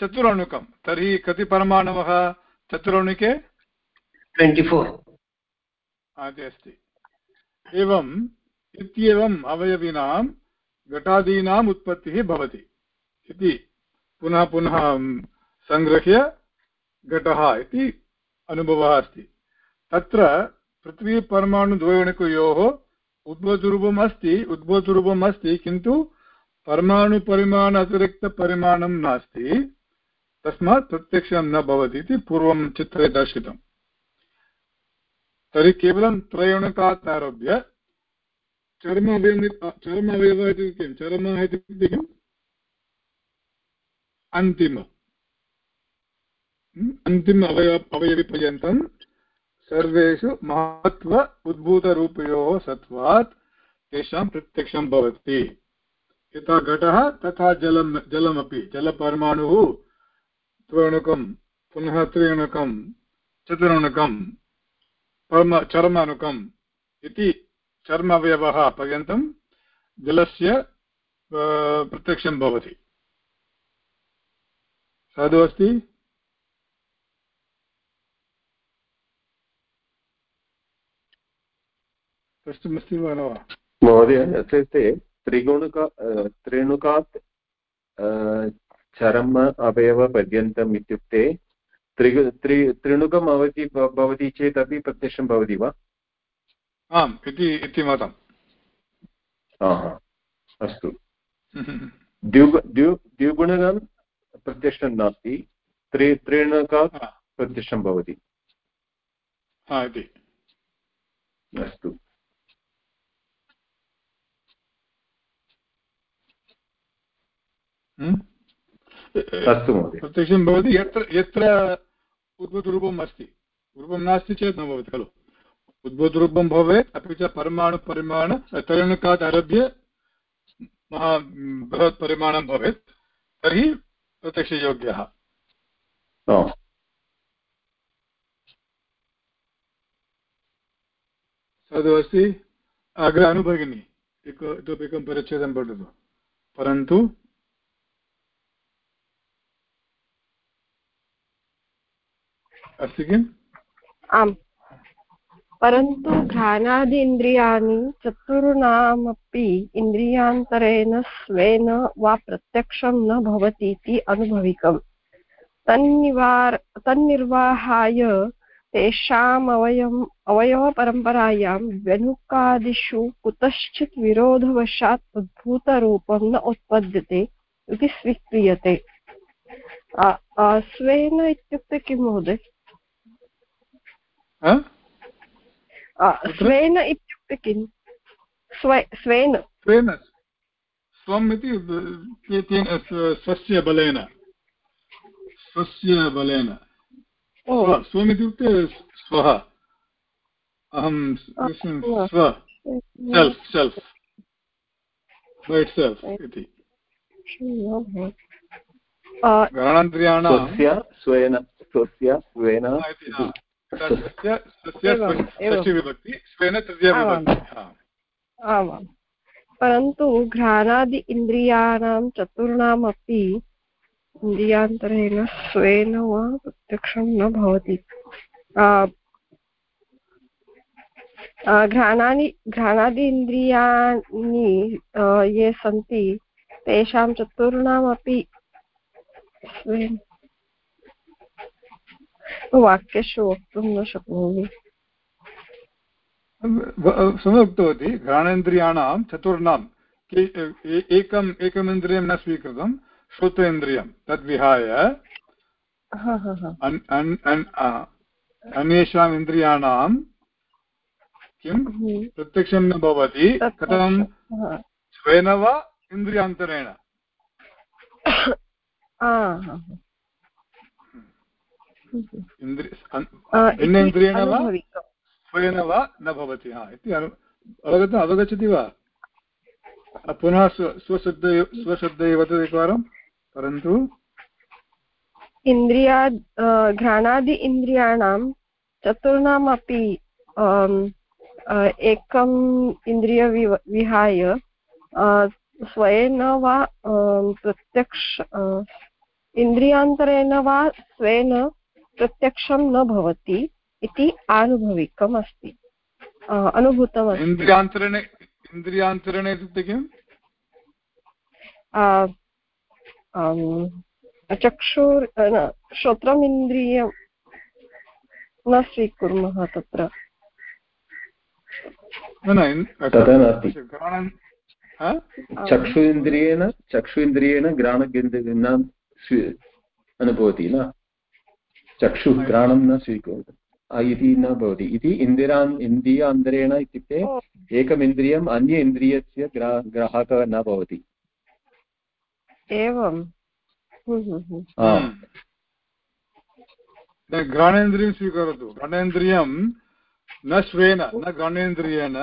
चतुरणुकं तर्हि कति परमाणवः? चतुरणुके ट्वेण्टि फोर्। अस्ति। एवम् इत्येवम् अवयविनां घटादीनाम् उत्पत्तिः भवति। इति पुनः पुनः सङ्गृह्य घटः इति अनुभवः अस्ति। तत्र पृथ्वीपरमाणुद्वयोणिकयोः उद्भूतरूपम् अस्ति उद्भूतरूपम् अस्ति किन्तु परमाणुपरिमाण अतिरिक्तपरिमाणं नास्ति। तस्मात् प्रत्यक्षं न भवति इति पूर्वं चित्रे दर्शितम्। तर्हि केवलं त्रयोणकात् आरभ्य चर्म अवयव चर्म अवयवः इति किं? चर्मः इत्युक्ते किम् अन्तिम। अन्तिम अवयव अवयविपर्यन्तं सर्वेषु महत्त्व उद्भूतरूपयोः सत्त्वात् तेषां प्रत्यक्षं भवति। यथा घटः, तथा जलं जलमपि, जलपरमाणुः त्वणुकं पुनः त्रिणुकं चतुरणुकं, परम चर्माणुकम् इति चर्म अवयवः पर्यन्तं जलस्य प्रत्यक्षं भवति। साधु अस्ति? प्रष्टुमस्ति वा न वा महोदय इत्युक्ते त्रिगुणका त्रेणुकात् चरम अवयवपर्यन्तम् इत्युक्ते त्रि त्रि त्रिणुकम् अवधि भवति चेत् अपि प्रत्यक्षं भवति वा? आम् इति इति मतम्। अस्तु। द्विगु द्वि द्विगुणगं प्रत्यक्षं नास्ति त्रि त्रीणकात् प्रत्यक्षं भवति। अस्तु। अस्तु महोदय प्रत्यक्षं भवति यत्र यत्र उद्भूतरूपम् अस्ति रूपं नास्ति चेत् न भवति खलु उद्भूतरूपं भवेत् अपि च परमाणुपरिमाण तरणकात् आरभ्य महा बृहत् परिमाणं भवेत् तर्हि प्रत्यक्षयोग्यः तद् अस्ति अग्रे अनुभगिनी इतोपि एकं परिच्छेदं पठतु परन्तु अस्ति किम्? आम्। परन्तु घ्राणादीन्द्रियाणि चतुर्णामपि इन्द्रियान्तरेण स्वेन वा प्रत्यक्षं न भवति इति अनुभविकम्। तन्निवार, तन्निर्वाहाय तेषाम् अवयम्, अवयवपरम्परायां व्यनुकादिषु कुतश्चित् विरोधवशात् उद्भूतरूपं न उत्पद्यते इति स्वीक्रियते। स्वेन इत्युक्ते किं महोदय? स्वेन इत्युक्ते किं स्वेन स्वेन स्वम् इति स्वस्य बलेन स्वस्य बलेन स्वम् इत्युक्ते स्वः अहं स्व सेल्फ् सेल्फ् बै सेल्फ् इति गणान्त्र्याणां स्वस्य स्वेन स्वस्य स्वेन विभक्ति स्वेन तृतीया विभक्ति आमां परन्तु घ्राणादि इन्द्रियाणां चतुर्णामपि इन्द्रियान्तरेण स्वेन वा प्रत्यक्षं न भवति. घ्राणानि घ्राणादि इन्द्रियाणि ये सन्ति तेषां चतुर्णामपि स्वेन वाक्येषु वक्तुं न शक्नोमि सम्यक् उक्तवती घ्राणेन्द्रियाणां चतुर्णां एकम् एकमिन्द्रियं न स्वीकृतं श्रोतेन्द्रियं तद्विहाय अन्येषाम् इन्द्रियाणां किं? हम्म। प्रत्यक्षं न भवति कथं? स्वेन वा इन्द्रियान्तरेण? भिन्नेन्द्रियेण वा? स्वेन वा? न भवति हा इति अवगत अवगच्छति वा? पुनः स्वशब्द स्वशब्दे वदतु एकवारं परन्तु। इन्द्रिया घ्राणादि इन्द्रियाणां चतुर्णामपि एकम् इन्द्रिय विहाय स्वेन वा प्रत्यक्ष इन्द्रियान्तरेण वा स्वेन प्रत्यक्षं न भवति इति आनुभविकम् अस्ति। अनुभूतम् इन्द्रियान्तरेण इन्द्रियान्तरेण इत्युक्ते किम्? चक्षुर् श्रोत्रम् इन्द्रियं न स्वीकुर्मः तत्र। चक्षु इन्द्रियेण चक्षु इन्द्रियेण अनुभवति न? चक्षुः घ्राणं न स्वीकरोति इति न भवति। इति इन्द्रियान् इन्द्रियान्तरेण इत्युक्ते एकमिन्द्रियम् अन्य इन्द्रियस्य ग्राहकः न भवति। एवं। घ्राणेन्द्रियं स्वीकरोतु। घ्राणेन्द्रियं न स्वेन न घ्राणेन्द्रियेण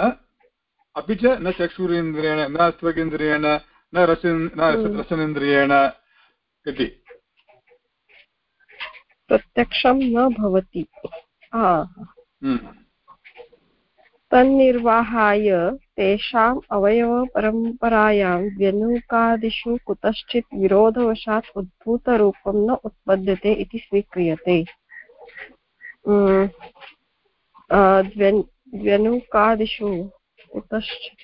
अपि च न चक्षुरेन्द्रियेण न त्वगिन्द्रियेण न रस न रसनेन्द्रियेण इति। प्रत्यक्षं न भवति। हम्म। तन्निर्वाहाय तेषाम् अवयवपरम्परायां व्यनुकादिषु कुतश्चित् विरोधवशात् उद्भूतरूपं न उत्पद्यते इति स्वीक्रियते। व्यनुकादिषु कुतश्चित्।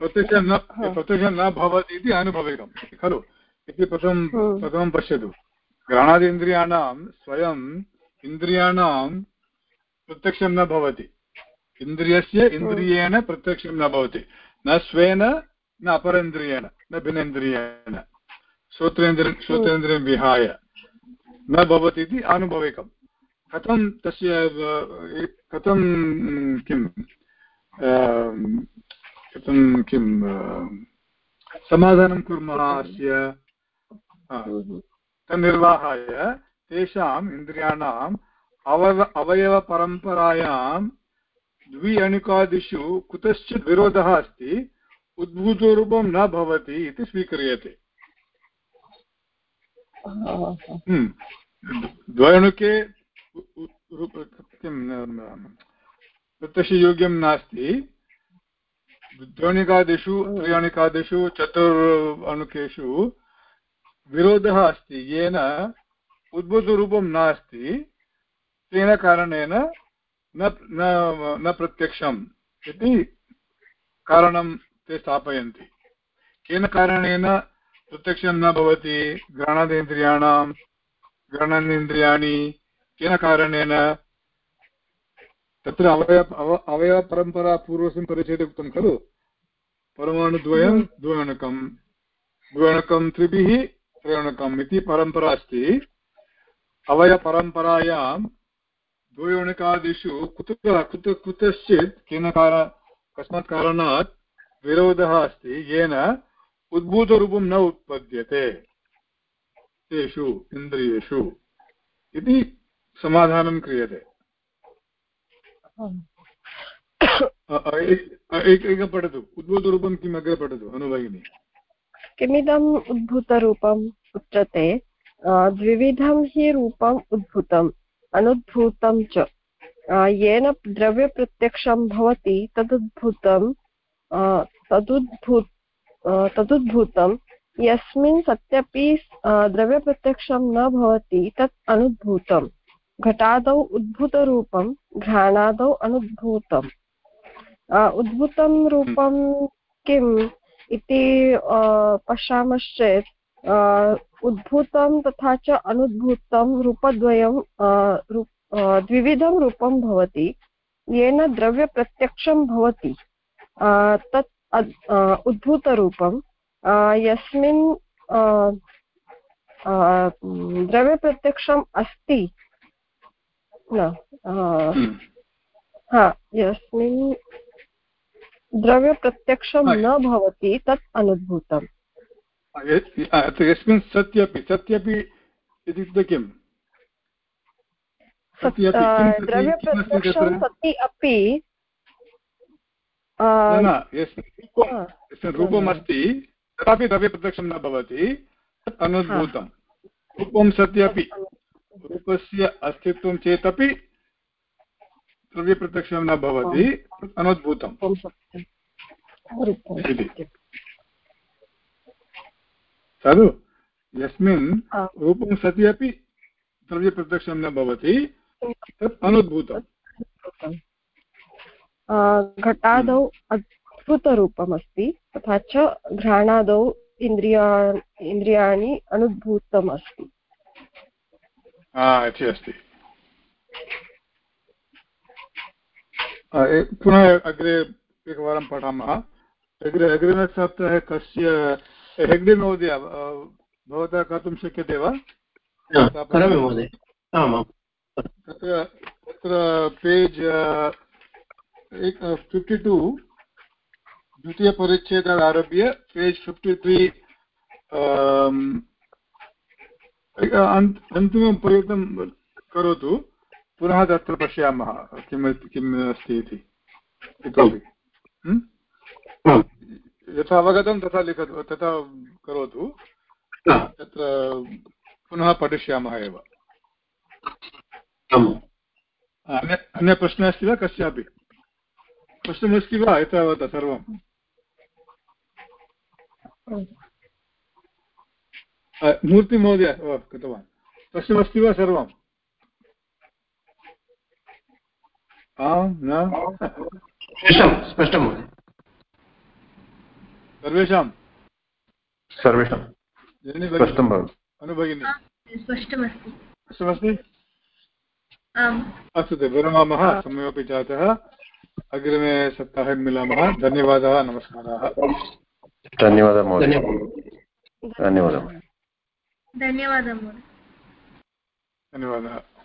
प्रत्यक्षं न भवति इति अनुभवितं खलु? इति प्रथमं प्रथमं पश्यतु। घ्राणादिन्द्रियाणां स्वयम् इन्द्रियाणां प्रत्यक्षं न भवति। इन्द्रियस्य इन्द्रियेण प्रत्यक्षं न भवति। न स्वेन न अपरेन्द्रियेण न भिन्नेन्द्रियेण श्रोत्रेन्द्रिय श्रोत्रेन्द्रियं विहाय न भवति इति आनुभविकं कथं तस्य कथं किं कथं किं समाधानं कुर्मः अस्य तन्निर्वाहाय तेषाम् इन्द्रियाणाम् अवय अवयवपरम्परायां द्वि अणुकादिषु कुतश्चित् विरोधः अस्ति उद्भूतरूपं न भवति इति स्वीक्रियते हम्म। द्वयणुके किं प्रत्यक्षयोग्यं नास्ति द्वणिकादिषु त्र्यणिकादिषु चतुर् अणुकेषु विरोधः अस्ति। येन उद्भूतरूपं नास्ति, तेन कारणेन न न प्रत्यक्षम् इति कारणं ते स्थापयन्ति। केन कारणेन प्रत्यक्षं न भवति घ्राणादेन्द्रियाणां घ्राणानेन्द्रियाणि केन कारणेन तत्र अवयव अवयवपरम्परा पूर्वस्मिन् परिचये उक्तं खलु? परमाणुद्वयं द्वयणुकं। द्वयणुकं त्रिभिः त्रयणुकम् इति परम्परा अस्ति। अवयपरम्परायां द्वयोणकादिषु कुतः कुत कुतश्चित् केन कार कस्मात् कारणात् विरोधः अस्ति येन उद्भूतरूपं न उत्पद्यते। तेषु इन्द्रियेषु। इति समाधानं क्रियते। उद्भूतरूपं किम् अग्रे पठतु अनुभगिनी किमिदम् उद्भूतरूपम् उच्यते? द्विविधं हि रूपम् उद्भूतम्, अनुद्भूतं च। येन द्रव्यप्रत्यक्षं भवति, तदुद्भूतं तदुद्भूत तदुद्भूतं। यस्मिन् सत्यपि द्रव्यप्रत्यक्षं न भवति, तत् अनुद्भूतम्। घटादौ उद्भूतरूपं घ्राणादौ अनुद्भूतम्। उद्भूतं रूपं किम् इति पश्यामश्चेत् उद्भूतं तथा च अनुद्भूतं रूपद्वयं द्विविधं रूपं भवति। येन द्रव्यप्रत्यक्षं भवति। तत् उद्भूतरूपं। यस्मिन् द्रव्यप्रत्यक्षम् अस्ति न हा यस्मिन् द्रव्यप्रत्यक्षं न भवति तत् अनुद्भूतम् यस्मिन् सत्यपि सत्यपि इत्युक्ते किम्? द्रव्यप्रत्यक्षं सति अपि यस्मिन् तथापि द्रव्यप्रत्यक्षं न भवति तत् अनुद्भूतं रूपं सत्यपि रूपस्य अस्तित्वं चेदपि द्रव्यप्रत्यक्षं न भवति अनुद्भूतम्। खलु यस्मिन् रूपं सति अपि द्रव्यप्रत्यक्षं न भवति तत् अनुद्भूतम्। घटादौ अद्भुतरूपमस्ति तथा च घ्राणादौ इन्द्रिया इन्द्रियाणि अनुद्भूतम् अस्ति इति अस्ति पुनः अग्रे एकवारं पठामः। अग्रे अग्रिमसप्ताहे कस्य हेग्डे महोदय भवता कर्तुं शक्यते वा? करोमि महोदय। आमां तत्र तत्र पेज् फिफ्टि टु द्वितीयपरिच्छेदात् आरभ्य पेज् फिफ्टि त्री अन्तिमं पर्यन्तं करोतु। पुनः तत्र पश्यामः किम् किम् अस्ति इति। इतोपि। यथा अवगतं तथा लिखतु तथा करोतु। तत्र पुनः पठिष्यामः एव। अन्य अन्यप्रश्नः अस्ति वा? कस्यापि? प्रश्नमस्ति वा? एतावता सर्वम्? मूर्तिमहोदय कृतवान्। प्रश्नमस्ति वा सर्वम्? आम् न? स्पष्टं सर्वेषां? सर्वेषां। स्पष्टं भवति। अनुभगिनी स्पष्टमस्ति। स्पष्टमस्ति? अस्तु विरमामः। समयोपि जातः। अग्रिमे सप्ताहे मिलामः। धन्यवादः नमस्काराः। धन्यवादः महोदय। धन्यवादः। धन्यवादः महोदय धन्यवादः।